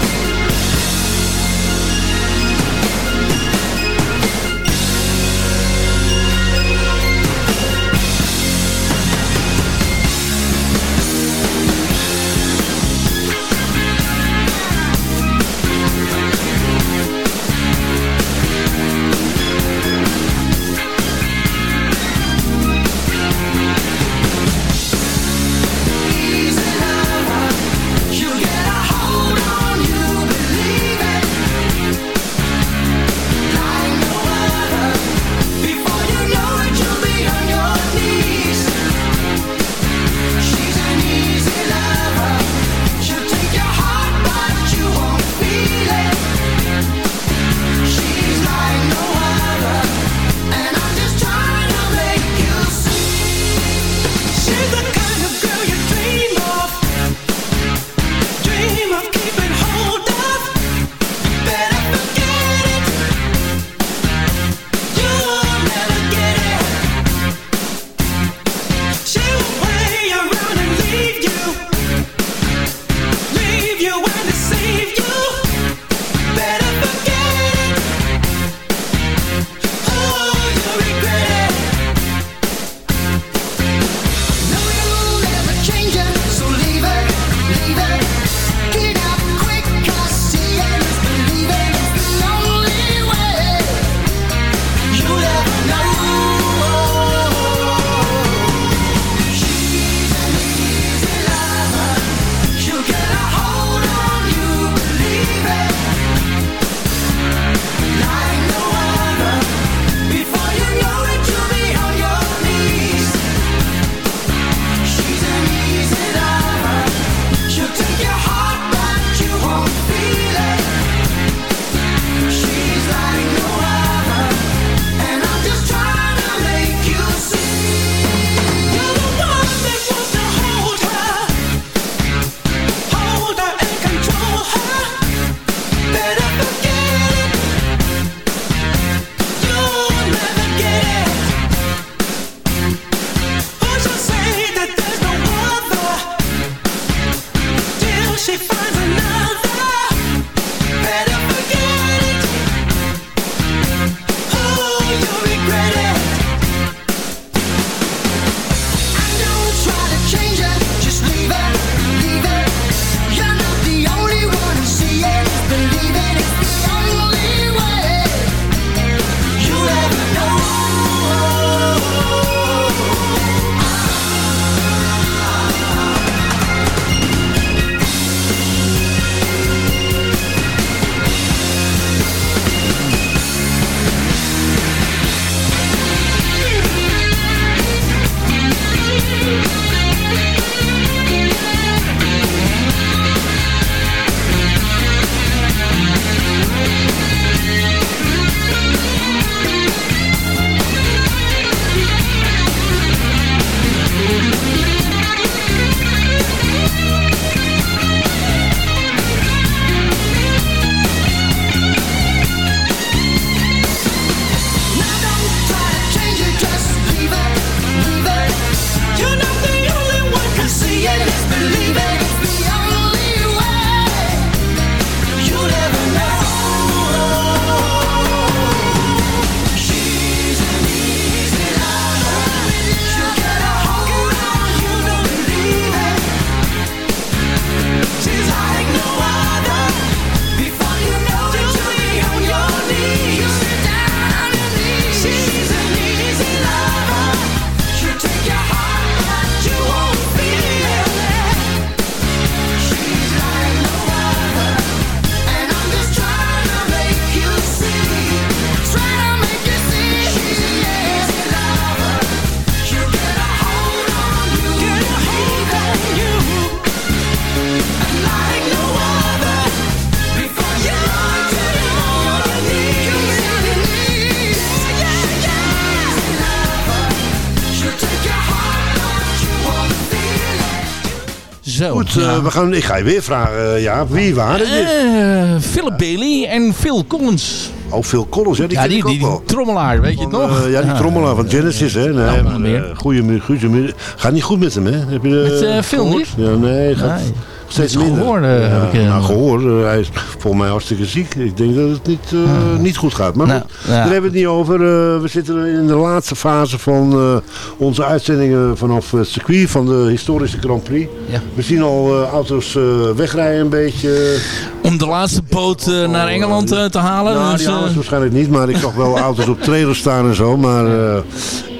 Goed, ja. eh, we gaan, ik ga je weer vragen, eh, ja, wie waren dit? Eh, Philip Bailey en Phil Collins. Oh, Phil Collins, ja, die ja, die, trommelaar, weet je het nog? Ja, die trommelaar van Genesis, hè. Nee, Ja, maar, meer. eh, goeie, mu- goeie, mu- gaat niet goed met hem, hè? Heb je, Met, eh, Phil niet? Ja, nee, gaat Nee. Steeds minder. gehoor, eh, ja, heb ik, eh, nou, gehoor. eh, hij is volgens mij hartstikke ziek. Ik denk dat het niet, eh, niet goed gaat. Maar Nou, goed, daar hebben we het niet over. Eh, we zitten in de laatste fase van eh, onze uitzendingen vanaf het circuit van de historische Grand Prix. We zien al eh, auto's eh, wegrijden een beetje. Om de laatste boot eh, naar Engeland eh, te halen. Nou, dus, die halen eh, waarschijnlijk niet, maar ik zag wel auto's op trailers staan en zo. Maar,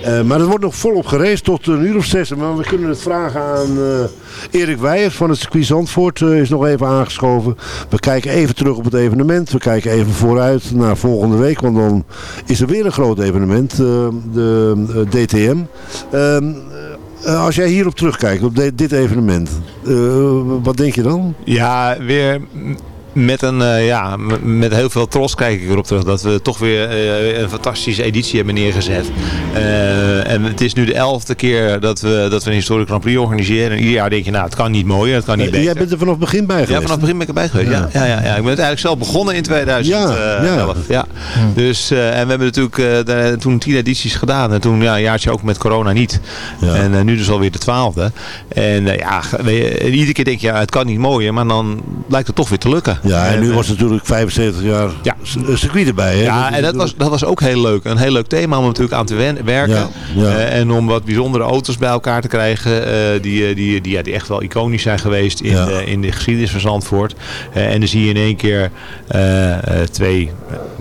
eh, maar het wordt nog volop gereisd tot een uur of zes. Maar we kunnen het vragen aan eh, Erik Weijers van het circuit Zandvoort. eh, is nog even aangeschoven. We kijken even terug op het evenement. We kijken even vooruit naar volgende week. Want dan is er weer een groot evenement. de DTM. Ehm, eh, als jij hierop terugkijkt, op dit evenement. wat denk je dan? Ja, weer met, een, eh, ja, met heel veel trots kijk ik erop terug dat we toch weer eh, een fantastische editie hebben neergezet. Eh, en het is nu de elfde keer dat we, dat we een historische Grand Prix organiseren. En ieder jaar denk je, nou het kan niet mooier, het kan niet beter. jij bent er vanaf het begin bij geweest. Ja, vanaf het begin ben ik erbij geweest. Ja. Ja, ja, ja. Ik ben het eigenlijk zelf begonnen in 2011. Ja, ja. ja. Dus, eh, en we hebben natuurlijk eh, daar toen tien edities gedaan. En toen ja, een jaartje ook met corona niet. Ja. En eh, nu dus alweer de twaalfde. En ja, je, iedere keer denk je, ja, het kan niet mooier. Maar dan blijkt het toch weer te lukken. Ja, en nu was natuurlijk 75 jaar Ja. circuit erbij. Hè? ja, en dat was, dat was ook heel leuk. Een heel leuk thema om natuurlijk aan te werken. Ja, ja. Eh, en om wat bijzondere auto's bij elkaar te krijgen. eh, die, eh, die, die, ja, die echt wel iconisch zijn geweest in, Ja. in de geschiedenis van Zandvoort. En dan zie je in één keer twee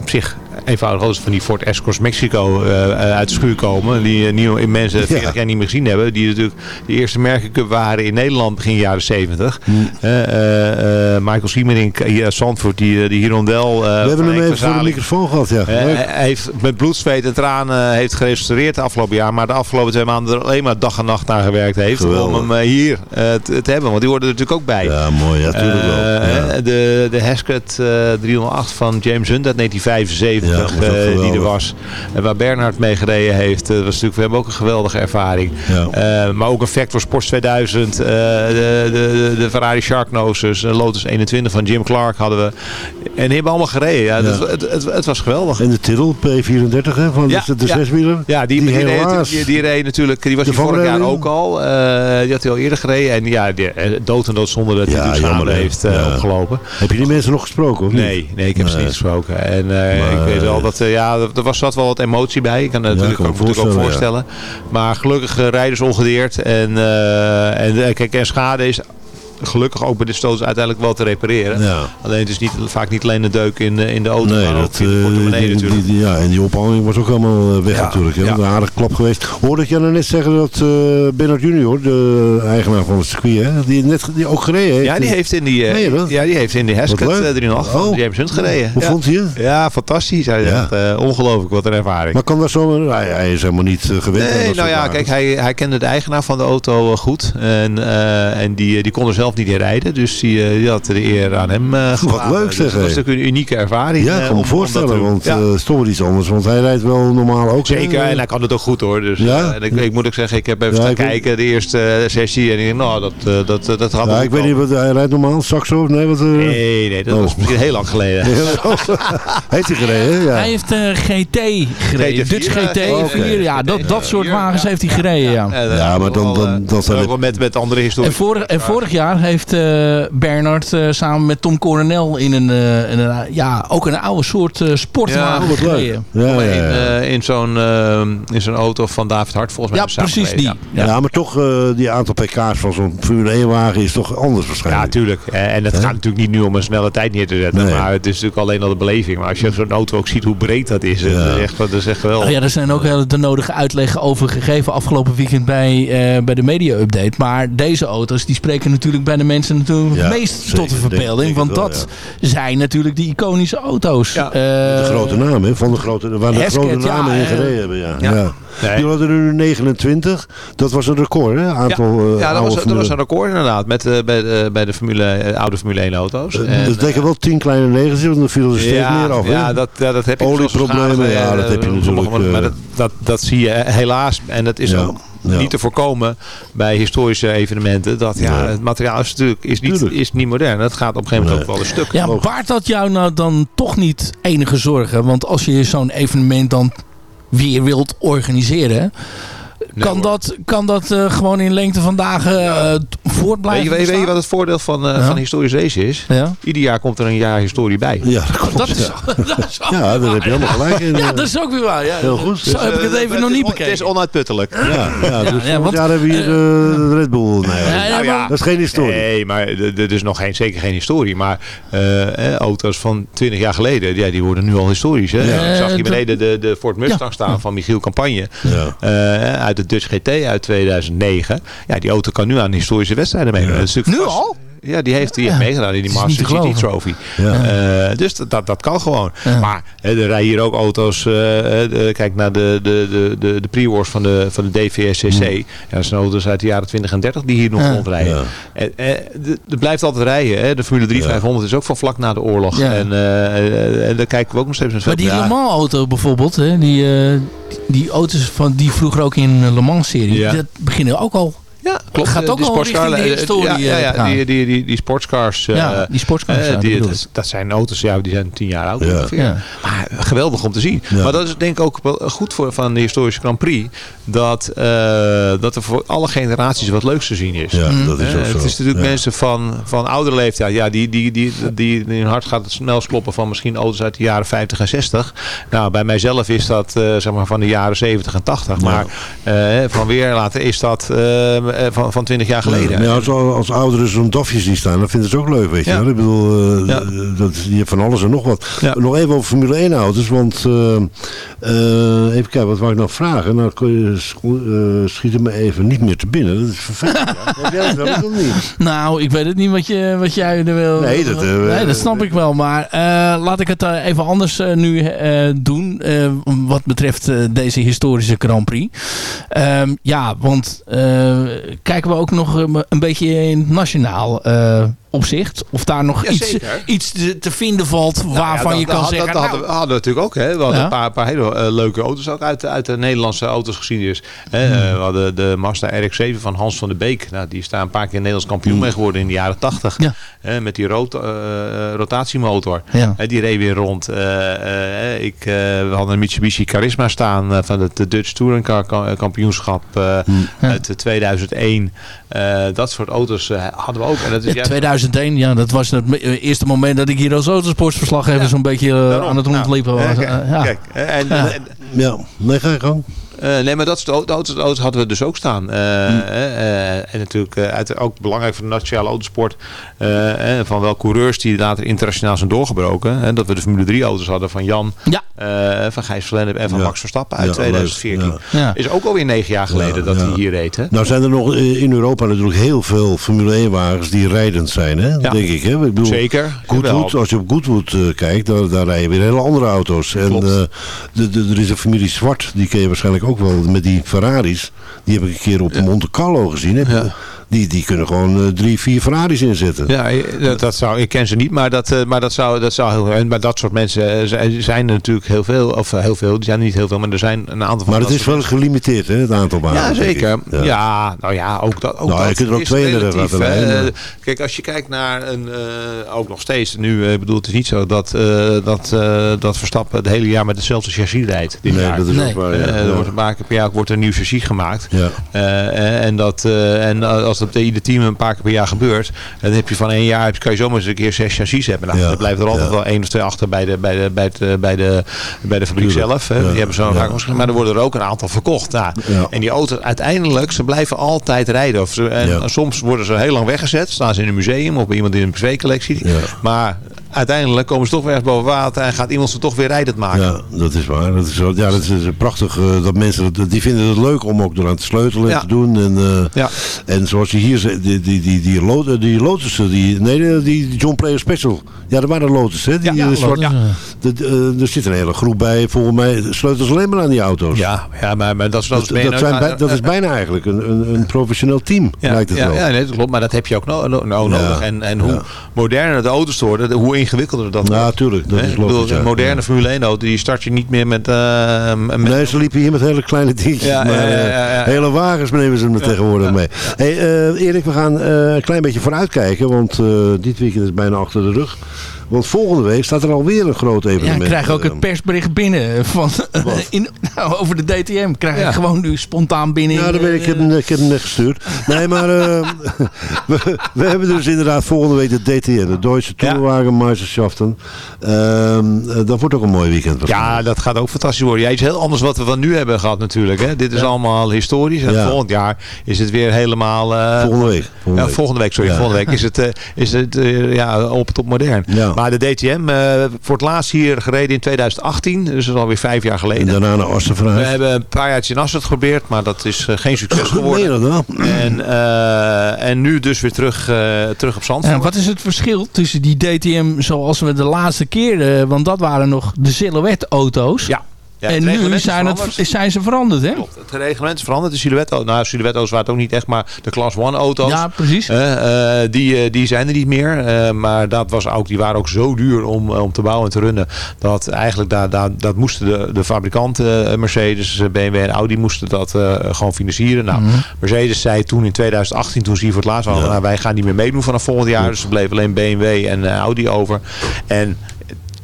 op zich eenvoudige auto's van die Ford Escort Mexico eh, eh, uit de schuur komen. Die, eh, nieuwe mensen 40 jaar niet meer gezien hebben. Die natuurlijk de eerste merkencup waren in Nederland begin jaren 70. Hmm. Eh, eh, eh, Michael Siemerink hier uit Zandvoort, die, die Hirondel. We hebben hem even voor de microfoon gehad, ja. Heeft met bloed, zweet en tranen heeft gerestaureerd afgelopen jaar. Maar de afgelopen twee maanden er alleen maar dag en nacht naar gewerkt heeft. Geweldig. Om hem hier te, te hebben. Want die worden er natuurlijk ook bij. Ja, mooi. Ja, tuurlijk wel. Ja. De, de Heskett eh, 308 van James Hunt uit 1975 Dat eh, die er was. Waar Bernhard mee gereden heeft. eh, was natuurlijk, we hebben ook een geweldige ervaring. Eh, maar ook een Vector Sports 2000. eh, de, de, de Ferrari Sharknoses. eh, Lotus 21 van Jim Clark hadden we. En die hebben allemaal gereden. Ja. Het, het, het, was geweldig. En de Tyrrell P34, hè, van de, de ja. zeswieler. Ja, die, die, die, die reed natuurlijk, die was die vorig jaar ook al. Die had hij al eerder gereden. En ja, die, dood en dood zonder dat hij Ja, jammer, hè. heeft opgelopen. Heb je die mensen nog gesproken, of niet? Nee, nee, ik heb ze niet gesproken. En eh, wel eh, dat, eh, ja, er was, zat wel wat emotie bij. Ik kan het Ja, natuurlijk, kan ook, voorstellen. Maar gelukkig uh, rijders ongedeerd. En, eh, en, eh, kijk, en schade is gelukkig ook bij de stoot uiteindelijk wel te repareren. Ja. Alleen het is niet, vaak niet alleen de deuk in, de- in de auto, Nee, maar dat, in de eh, portemonnee die- natuurlijk. die- die- ja, en die ophanging was ook helemaal eh, weg Ja, natuurlijk. Hè? ja. Een aardige klap geweest. Hoorde ik je nou net zeggen dat eh Bernard Junior, de eigenaar van het circuit, hè, die, net, die ook gereden heeft? Ja, die heeft in die, eh, dat? ja, die heeft in die Heskett Wat leuk. eh, 308 van Oh. James Hunt gereden. Hoe vond hij het? Ja, fantastisch. Hij zegt, eh, ongelooflijk wat een ervaring. Maar kan dat zo... Hij, hij is helemaal niet eh, gewend Nee, nou ja, kijk, hij, hij kende de eigenaar van de auto eh, goed. En, eh, en die, die kon er zelf niet in rijden. Dus die, eh, die had de eer aan hem eh gevraagd. leuk, Dus zeg, dat was natuurlijk een unieke ervaring. Ja, eh, ik kan om- me om voorstellen, want Ja. eh, het is toch wel iets anders. Want hij rijdt wel normaal ook. hè? Zeker, en hij kan het ook goed hoor. Dus, Ja? eh, en ik, ik moet ook zeggen, ik heb even Ja, staan kijken, de eerste eh, sessie. En ik denk, nou, dat, eh, dat, dat, dat had Ja, ik weet niet wat hij rijdt normaal. Saxo? Nee, wat... eh, Nee, nee, dat Oh. was misschien heel lang geleden. Heeft hij gereden? Ja. Hij heeft eh, GT gereden. GT4, Dutch GT4. eh, oké. Ja, dat, dat soort wagens heeft hij gereden, ja. En, eh, Ja, maar dan- dan- eh, dat zijn ook het- wel met, met andere En historie. vorig, en vorig jaar heeft eh, Bernard eh, samen met Tom Coronel in een, eh, in een, ja, ook een oude soort eh, sportwagen leuk. gereden. Ja, ja, in, ja. eh, in zo'n in zo'n auto van David Hart volgens mij. Ja, precies die. Ja. maar toch, eh, die aantal pk's van zo'n Formule 1 wagen is toch anders Ja, waarschijnlijk. tuurlijk. Eh, En het gaat natuurlijk niet nu om een snelle tijd neer te zetten. Nee. Maar het is natuurlijk alleen al de beleving. Maar als je zo'n auto ook ziet hoe breed dat is. Ja. Dat is echt, dat is echt wel. Oh ja, er zijn ook de nodige uitleggen over gegeven afgelopen weekend bij, eh, bij de media-update. Maar deze auto's die spreken natuurlijk bij de mensen natuurlijk Ja, het meest zeker. tot de verbeelding. denk Want wel, dat zijn natuurlijk die iconische auto's. Ja. Eh, De grote naam, hè? Van de grote, waar de grote namen ja, in eh, gereden hebben. Ja. ja. Ja. Nee. Jullie hadden er nu 29. Dat was een record, hè? Aantal, eh, ja, dat was, dat was een record inderdaad. Met, eh, bij de, bij de Formule, oude Formule 1 auto's. Eh, En, dus denk er wel 10 kleine negers in, want dan viel er steeds ja, meer af. hè? ja, dat, ja, dat heb je Olieproblemen, ja, dat heb je natuurlijk, Maar dat, dat, dat zie je helaas. En dat is Ja. ook Ja. niet te voorkomen bij historische evenementen. Dat ja, Nee. het materiaal is natuurlijk is niet, Tuurlijk. is niet modern. Dat gaat op een gegeven moment Nee. ook wel een stuk. Ja, baart dat jou nou dan toch niet enige zorgen? Want als je zo'n evenement dan weer wilt organiseren... kan, hoor. dat, kan dat eh, gewoon in lengte van dagen eh, voort Weet blijven je, weet, je- weet je bestaan? wat het voordeel van, eh, Ja. van historisch race is? Ja. Ieder jaar komt er een jaar historie bij. Ja, dat is, ja. dat is ook Ja, daar heb je helemaal gelijk in. Ja, eh. dat is ook weer waar. Ja. Heel goed. Zo heb ik het even nog niet bekeken. Het is onuitputtelijk. Ja, ja, dus ja, volgend want, jaar hebben we hier de, de Red Bull. Nee, Ja, Nou ja, dat is geen historie. Nee, maar d- dus nog geen, zeker geen historie. Maar eh, eh, auto's van 20 jaar geleden, ja, die worden nu al historisch. Hè? Ja. Ik zag Eh, hier beneden de, de Ford Mustang Ja. staan van Michiel Campagne. Ja. eh, uit de Dutch GT uit 2009. Ja, die auto kan nu aan historische wedstrijden. Dat is natuurlijk Nu vast- al? Ja, die heeft, die heeft Ja. meegedaan in die Master te GT. Trophy. Ja. Eh, dus dat, dat, dat kan gewoon. Ja. Maar hè, er rijden hier ook auto's. eh, eh, de- kijk naar de, de, de, de, de pre-wars van de, van de DVSCC. Ja, dat zijn auto's uit de jaren 20 en 30 die hier nog Ja. rondrijden. Ja. En, eh, de- Er blijft altijd rijden. Hè. De Formule 3 Ja. 500 is ook van vlak na de oorlog. Ja. En, eh, eh, en daar kijken we ook nog steeds veel Maar die ja. Le Mans auto bijvoorbeeld, hè, die, eh, die auto's van die vroeger ook in de Le Mans serie, Ja. dat beginnen ook al. Ja, klopt. Gaat Eh, ook die al sportscar- richting de eh, historie, Ja, ja, ja, eh, die, die, die, die sportscars. eh, Ja, die sportscars, eh, dat die, zijn auto's, ja, die zijn tien jaar oud Ja. ongeveer. Ja. Maar geweldig om te zien. Ja. Maar dat is denk ik ook wel goed voor van de historische Grand Prix. Dat, eh, dat er voor alle generaties wat leuks te zien is. Ja, dat is Eh, ook zo. het is natuurlijk Ja. mensen van, van oudere leeftijd. Ja, die, die, die, die, die hun hart gaat het snel kloppen van misschien auto's uit de jaren 50 en 60. Nou, bij mijzelf is dat eh, zeg maar van de jaren 70 en 80. Maar eh, van weer later is dat eh, eh, van, van 20 jaar geleden. Ja, als, als ouderen zo'n dofjes zien staan, dan vinden ze het ook leuk, weet je Ja. Ik bedoel, eh, Ja. dat, je hebt van alles en nog wat. Ja. Nog even over Formule 1 auto's, want eh, eh, even kijken, wat wou ik nog vragen? Nou, je, scho- eh, schiet er me even niet meer te binnen. Dat is vervelend. ja. Heb jij dat wel of niet? Nou, ik weet het niet wat, je, wat jij er wil. Nee, dat, eh, nee, dat snap ik wel. Maar eh, laat ik het eh, even anders eh, nu eh, doen. eh, wat betreft eh, deze historische Grand Prix. Ehm, ja, want eh, kijken we ook nog eh, een beetje in nationaal opzicht. Of daar nog Ja, iets, zeker. iets te, te vinden valt waarvan Ja, je kan dat, zeggen... Dat, nou, hadden, we, hadden we natuurlijk ook. Hè. We hadden Ja. een paar, paar hele eh, leuke auto's ook uit, de- uit de Nederlandse autosgeschiedenis. Hè. Eh, we hadden de Mazda RX-7 van Hans van der Beek. Nou, die is daar een paar keer Nederlands kampioen mee geworden in de jaren 80. Ja. Hè, met die rota- eh, rotatiemotor. Die reed weer rond. Ik, we hadden een Mitsubishi Charisma staan van het de Dutch Touring Car ka- kampioenschap eh, uit eh, 2001. Eh, dat soort auto's eh, hadden we ook. En dat is Ja, juist- 2001, ja, dat was het eh, eerste moment dat ik hier als autosportsverslaggever Ja. zo'n beetje Daarom. aan het Nou, rondliepen was. kijk, ja. kijk, hè, en, Ja. en- Ja, nee, ga je gang. Eh, nee, maar dat soort auto's, auto's hadden we dus ook staan. Eh, Hm. eh, en natuurlijk eh, uit, ook belangrijk voor de nationale autosport. van wel coureurs die later internationaal zijn doorgebroken. En dat we de Formule 3 auto's hadden van Jan, Ja. eh, van Gijs Verlennep en van Ja. Max Verstappen uit Ja, 2014. leuk, Ja. Is ook alweer negen jaar geleden Ja, dat ja. hij hier reed. Hè? Nou zijn er nog in Europa natuurlijk heel veel Formule 1 wagens die rijdend zijn, hè? Ja. denk ik. Hè? Ik bedoel, Zeker. Goodwood, als je op Goodwood kijkt, daar, daar rijden weer hele andere auto's. En eh, de, de, er is een familie Zwart, die ken je waarschijnlijk ook wel, met die Ferraris. Die heb ik een keer op Monte Carlo gezien. Hè? Ja. Die, die kunnen gewoon eh, drie, vier Ferraris inzetten. Ja, eh, dat, dat zou, ik ken ze niet, maar dat, eh, maar dat zou, dat zou heel en Maar dat soort mensen zijn- er natuurlijk heel veel. Of heel veel, die zijn er niet heel veel, maar er zijn een aantal van maar het is wel gelimiteerd, hè, het aantal Ja, denk ik. zeker. Ja. nou ja, ook dat. Ook Nou, je dat kunt er ook is 32 relatief, laten hè. rijden, maar- Eh, Kijk, als je kijkt naar een, eh, ook nog steeds, nu, eh, ik bedoel, het is niet zo dat, eh, dat, eh, dat Verstappen het hele jaar met hetzelfde chassis rijdt. Dit Nee, jaar. dat is Nee. ook waar. Ja. er Ja. wordt een paar keer per jaar wordt er een nieuw chassis gemaakt. Ja. Eh, en, dat, eh, en als dat bij ieder team een paar keer per jaar gebeurt, dan heb je van één jaar, kan je zomaar eens een keer zes chassis hebben. Nou, Ja. blijft er altijd Ja. wel één of twee achter bij de, bij de, bij het, eh, bij de, bij de fabriek Tuurlijk. zelf. Hè. Die hebben zo'n vaak maar er worden er ook een aantal verkocht. Nou, Ja. En die auto's uiteindelijk, ze blijven altijd rijden. Of ze, en soms worden ze heel lang weggezet, staan ze in een museum of bij iemand in een privécollectie. Maar uiteindelijk komen ze toch weer ergens boven water en gaat iemand ze toch weer rijdend maken. Ja, dat is waar. Dat is, wel- ja, dat is eh, prachtig eh, dat mensen dat, die vinden het leuk om ook eraan te sleutelen en Ja. te doen. En, eh, Ja. en zoals je hier zegt, die, die, die, die, Lot- die Lotussen, die, nee, die- John Player Special. Ja, dat waren Lotus, hè? Die, Ja, eh, ja, de- de- eh, er zit een hele groep bij, volgens mij sleutelen ze alleen maar aan die auto's. Ja, ja maar, maar dat, is- dat, Dat, is ben je dat, nooit zijn aan- bij- dat is bijna eigenlijk een, een, een professioneel team, Ja, lijkt het ja, wel. ja nee, dat klopt. Maar dat heb je ook no- no- no- nodig. En, en hoe Ja. moderner de auto's worden, de- hoe ingewikkelder dat Ja, wordt. tuurlijk, dat is Ik bedoel, logisch, ja. Een moderne Formule 1 auto, die start je niet meer met... eh, met Nee, ze liepen hier met hele kleine dingetjes. Ja, ja, maar, ja, eh, ja, ja. Hele wagens nemen ze er tegenwoordig mee. Hey, eh, Erik, we gaan een klein beetje vooruitkijken. Want dit weekend is bijna achter de rug. Want volgende week staat er alweer een groot Ja, evenement. ik krijg ook eh, het persbericht binnen van, in, nou, over de DTM. Krijg ik gewoon nu spontaan binnen. Ja, dat weet ik. Ik heb, hem- ik heb hem net gestuurd. Nee, maar eh, we, we hebben dus inderdaad volgende week de DTM, de Duitse Tourwagenmeisterschaften. Ehm, eh, dat wordt ook een mooi weekend. Ja, dat gaat ook fantastisch worden. Ja, iets heel anders wat we van nu hebben gehad natuurlijk. Hè. Dit is allemaal historisch. En Ja. volgend jaar is het weer helemaal... eh, Volgende week. Volgende ja, week. volgende week, sorry. Ja. Volgende week is het, eh, is het eh, ja, op het op modern. Ja. Maar de DTM, eh voor het laatst hier gereden in 2018. Dus dat is alweer vijf jaar En geleden. daarna naar Assen We hebben een paar jaar in Assen geprobeerd, maar dat is eh, geen succes geworden. dat wel? En, eh, en nu dus weer terug, eh, terug op Zandvoort. Ja, wat is het verschil tussen die DTM zoals we de laatste keer, eh, want dat waren nog de silhouette-auto's. Ja. Ja, en nu zijn, het, zijn ze veranderd, hè? Klopt. Het reglement is veranderd. De silhouette, nou, silhouette-auto's waren het ook niet echt, maar de Class 1 auto's. Ja, precies. eh, die, eh, die zijn er niet meer. Eh, maar dat was ook, die waren ook zo duur om, om te bouwen en te runnen. Dat eigenlijk daar, daar, dat moesten de, de fabrikanten, Mercedes, BMW en Audi, moesten dat gewoon financieren. Nou, Mhm. Mercedes zei toen in 2018, toen ze hier voor het laatst waren, nou, wij gaan niet meer meedoen vanaf volgend jaar. Dus er bleef alleen BMW en Audi over. En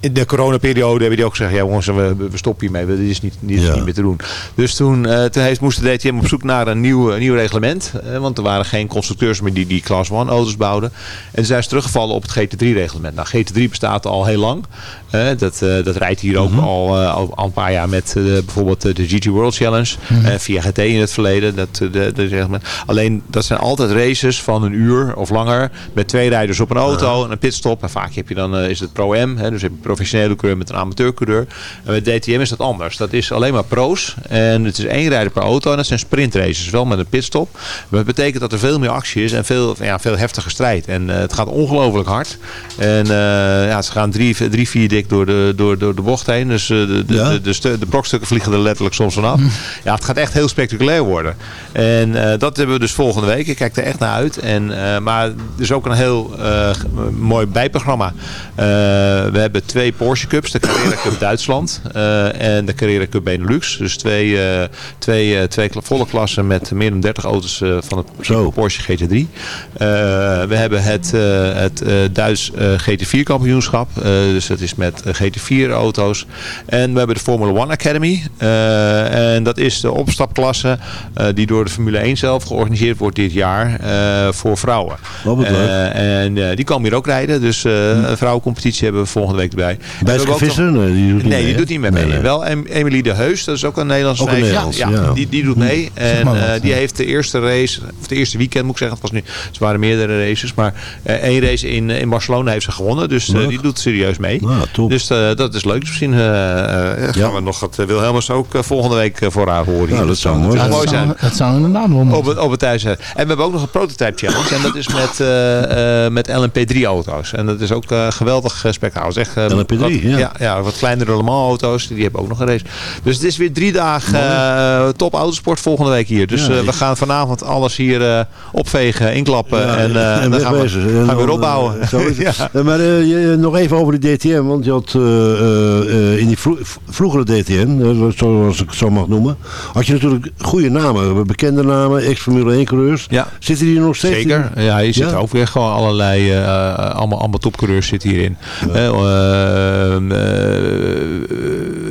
in de coronaperiode hebben die ook gezegd, ja jongens, we, we stoppen hiermee. Dit is niet, niet, Ja. niet meer te doen. Dus toen, eh, toen heeft, moest de DTM op zoek naar een nieuw, een nieuw reglement. eh, want er waren geen constructeurs meer die die Class 1 auto's bouwden. En zijn ze teruggevallen op het GT3 reglement. Nou, GT3 bestaat al heel lang. Dat, eh, dat rijdt hier ook al, eh, al, al een paar jaar met bijvoorbeeld de GT World Challenge. eh, via GT in het verleden. Dat, de, de reglement. Alleen dat zijn altijd races van een uur of langer. Met twee rijders op een auto en een pitstop. En vaak heb je dan, is het Pro-M. Hè, dus heb je een professionele coureur met een amateurcoureur. En met DTM is dat anders. Dat is alleen maar pro's. En het is één rijder per auto. En dat zijn sprintraces. Wel met een pitstop. Maar dat betekent dat er veel meer actie is. En veel, ja, veel heftige strijd. En eh, het gaat ongelooflijk hard. En eh, ja, ze gaan drie, drie vier dik door de, door, door de bocht heen. Dus eh, de, de, Ja. de, de, stu- de brokstukken vliegen er letterlijk soms vanaf. Ja, het gaat echt heel spectaculair worden. En dat hebben we dus volgende week. Ik kijk er echt naar uit. En, maar er is ook een heel mooi bijprogramma. We hebben twee Porsche Cups. De Carrera Cup Duitsland eh, en de Carrera Cup Benelux. Dus twee, eh, twee, eh, twee volle klassen met meer dan 30 auto's van het Zo. Porsche GT3. Eh, we hebben het, het Duits eh, GT4 kampioenschap. Dus dat is met eh, GT4 auto's. En we hebben de Formula One Academy. En dat is de opstapklasse die door de Formule 1 zelf georganiseerd wordt dit jaar voor vrouwen. Wat leuk. En die komen hier ook rijden. Dus eh, een vrouwencompetitie hebben we volgende week erbij. En Bijske ook nog- Visser? Nee, die doet niet Nee, mee, die hè? doet niet meer mee. Nee, nee. Wel em Emily de Heus, dat is ook een Nederlands Ook een meisje. Nederlands, ja, ja. Die, die doet mee. En maar wat, eh, die ja. heeft de eerste race, of de eerste weekend moet ik zeggen, het was nu, het waren meerdere races, maar eh, één race in, in Barcelona heeft ze gewonnen. Dus eh, die doet serieus mee. Nou, top. Dus eh, dat is leuk. Dus misschien eh, eh, gaan we nog het uh, Wilhelmus ook volgende week voor haar horen. Nou, dat zou mooi zijn. mooi dat, zijn. zou, dat zou inderdaad wel mooi Op het, op het thuis. En we hebben ook nog een prototype challenge. En dat is met, eh, eh, met LMP3 auto's. En dat is ook eh, geweldig uh, spektakel. Echt, LMP3, wat, ja. ja. Ja, wat kleinere Le Mans auto's. Die hebben ook nog een race. Dus het is weer drie dagen eh, top autosport volgende week hier. Dus Ja, eh, we gaan vanavond alles hier eh, opvegen, inklappen. En en dan gaan we, gaan we weer opbouwen. zo is het. ja. Maar je- nog even over de DTM, want je had in die vro- vroegere DTM, zoals ik het zo mag noemen, had je natuurlijk goede namen, bekende namen, ex-Formule 1 coureurs. Ja. Zitten die er nog steeds Zeker. in? Ja, hier zitten Ja? ook weer gewoon allerlei, allemaal, allemaal topcoureurs zitten hierin. euh, euh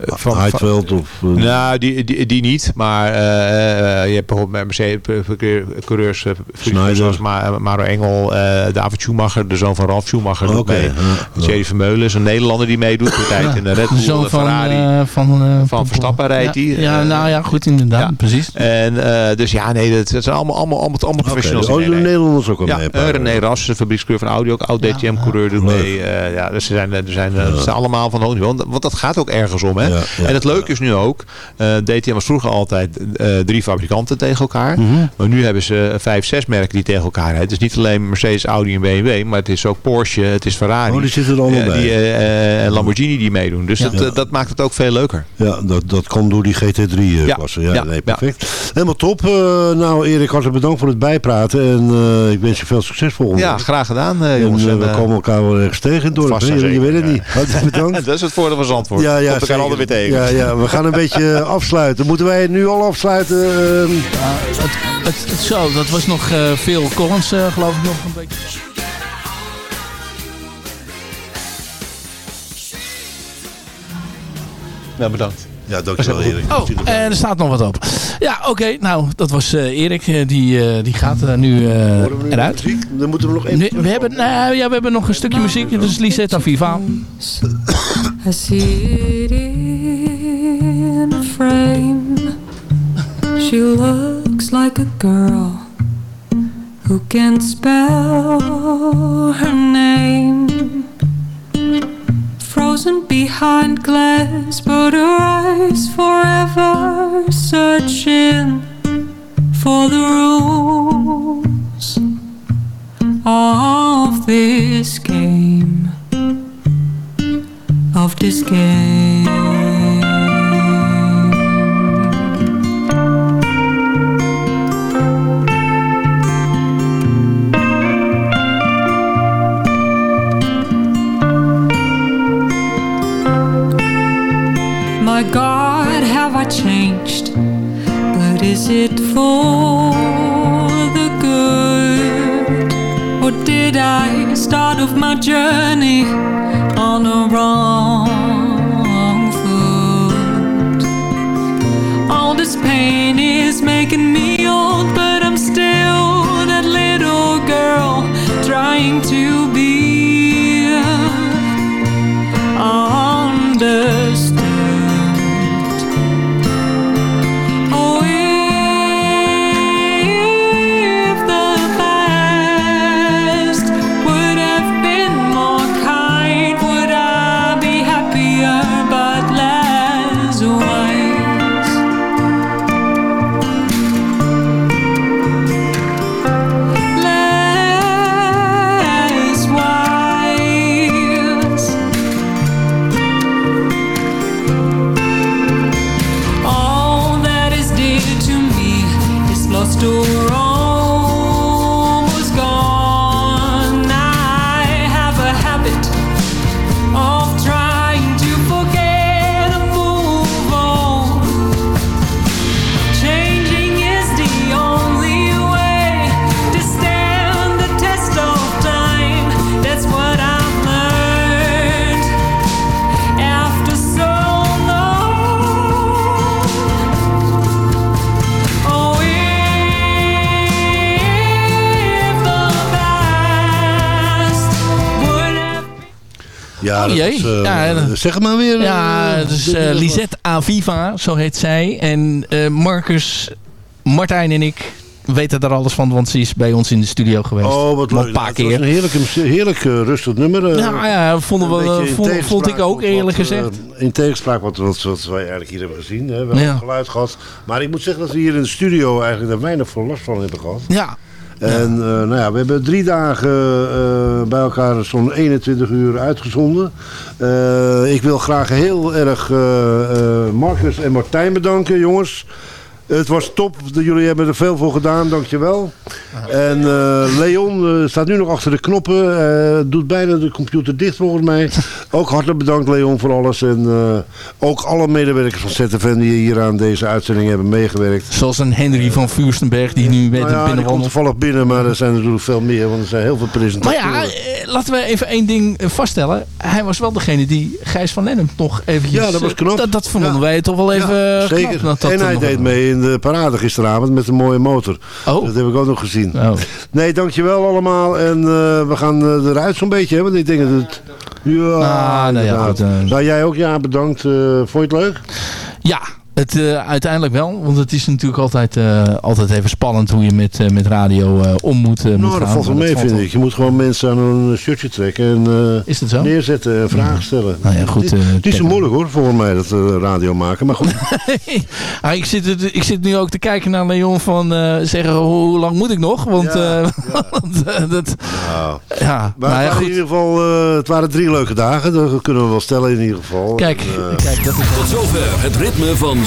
van, van, Heidveld of... eh, nou, die, die, die niet. Maar eh, eh, je hebt bijvoorbeeld met Mercedes coureurs eh, Schneider. zoals Ma- Maro Engel, eh, David Schumacher, de zoon van Ralf Schumacher. doet Oké, mee. ja, ja. Thierry Vermeulen is een Nederlander die meedoet. Die rijdt in de Red De Bull, zoon de van, Ferrari. eh, van, eh, van Verstappen rijdt ja, die. Ja, Eh, nou ja, goed inderdaad. ja. Precies. En eh, dus ja, nee, dat, dat zijn allemaal, allemaal, allemaal, allemaal professionals. oh, die de. Nederlanders ook al Ja, mee. eh, paar. René Ras, de fabriekscoureur van Audi, ook oud DTM-coureur doet mee. Eh, ja, dus ze zijn, er zijn, eh, ze zijn allemaal van hoog want dat gaat ook ergens om. Hè? Ja. ja, en het leuke is nu ook, eh, DTM was vroeger altijd eh, drie fabrikanten tegen elkaar. Mhm. Maar nu hebben ze vijf, zes merken die tegen elkaar rijden. Het is niet alleen Mercedes, Audi en BMW, maar het is ook Porsche, het is Ferrari. Oh, die zitten er allemaal eh, bij. Die, eh, eh, en Lamborghini die meedoen. Dus dat, eh, dat maakt het ook veel leuker. Ja, dat, dat komt door die GT3-klasse. Ja, Ja, nee, perfect. Helemaal top. Eh, nou, Erik, hartelijk bedankt voor het bijpraten. En eh, ik wens je veel succes volgende Ja, graag gedaan En, eh, jongens. eh, En, we eh, komen elkaar wel ergens tegen en Je, je weet het niet. Hartelijk bedankt. dat is het voordeel van Zandvoort. Ja, ja, Weer tegen. Ja, ja, we gaan een beetje eh, afsluiten. Moeten wij het nu al afsluiten? Ehm, het, het, het- zo, dat was nog eh, veel Collins, eh, geloof ik nog een beetje. Ja, bedankt. Ja, dankjewel Erik. Oh, en er staat nog wat op. Ja, oké. nou, dat was eh, Erik. eh, die, eh, die gaat er nu eh, we nu eruit. muziek? Dan moeten we nog even... Nee, we, hebben, nou, ja, we hebben nog een stukje muziek. Dat is Lisetta Viva. I see it in a frame. She looks like a girl who can spell her name. Frozen behind glass, but her eyes forever searching for the rules of this game of this game. My God, have I changed? But is it for the good? Or did I start off my journey on a wrong foot? All this pain is making me Oh, jee. eh, Ja, en- zeg het maar weer. Ja, eh, het is eh. Lisette Aviva, zo heet zij. En eh, Marcus, Martijn en ik weten er alles van, want ze is bij ons in de studio geweest. Oh, wat leuk. Een paar Het was keer. een heerlijk, heerlijk eh, rustig nummer. eh. Nou ja, vonden we, vond, ik ook eerlijk wat, gezegd. eh, in tegenspraak wat, wat, wat wij eigenlijk hier hebben gezien. Hè. We hebben Ja. geluid gehad. Maar ik moet zeggen dat we hier in de studio eigenlijk er weinig voor last van hebben gehad. Ja. En eh, nou ja, we hebben drie dagen eh, bij elkaar zo'n 21 uur uitgezonden. Eh, ik wil graag heel erg Marcus en Martijn bedanken, jongens. Het was top. Jullie hebben er veel voor gedaan. Dankjewel. En eh, Leon eh, staat nu nog achter de knoppen. eh, doet bijna de computer dicht volgens mij. Ook hartelijk bedankt Leon voor alles. En ook alle medewerkers van ZFN die hier aan deze uitzending hebben meegewerkt. Zoals een Henry van Vuurstenberg die nu met Nou ja, die komt toevallig binnen, maar er zijn natuurlijk veel meer. Want er zijn heel veel Maar presentatoren. ja, eh, laten we even één ding vaststellen. Hij was wel degene die Gijs van Lennep nog eventjes... Ja, dat was knap. Dat, dat vonden Ja. wij toch wel even Ja, zeker. knap. En hij deed mee in de parade gisteravond met een mooie motor. Oh. Dat heb ik ook nog gezien. Oh. Nee, dankjewel allemaal. En eh, we gaan eh, eruit zo'n beetje, hè, want ik denk dat het... Ja, Ah, nou ja, goed, eh. Nou, jij ook, ja, bedankt. Vond je het leuk? Ja, Het, eh, uiteindelijk wel, want het is natuurlijk altijd, eh, altijd even spannend hoe je met, eh, met radio eh, om moet, eh, moet Nou, gaan. dat valt wel mee, vind ik. Je moet gewoon mensen aan een shirtje trekken en eh, Is dat zo? neerzetten en vragen stellen. Nou ja, goed. Het eh, is zo moeilijk hoor, volgens mij, dat eh, radio maken. Maar goed, Ah, ik, zit, het- ik zit nu ook te kijken naar Leon van eh, zeggen hoe, hoe lang moet ik nog? Want, Ja, want, dat, nou, ja, maar ja, het, waren goed. in ieder geval, eh, het waren drie leuke dagen. Dat kunnen we wel stellen in ieder geval. Kijk, En, kijk, dat is Tot zover het ritme van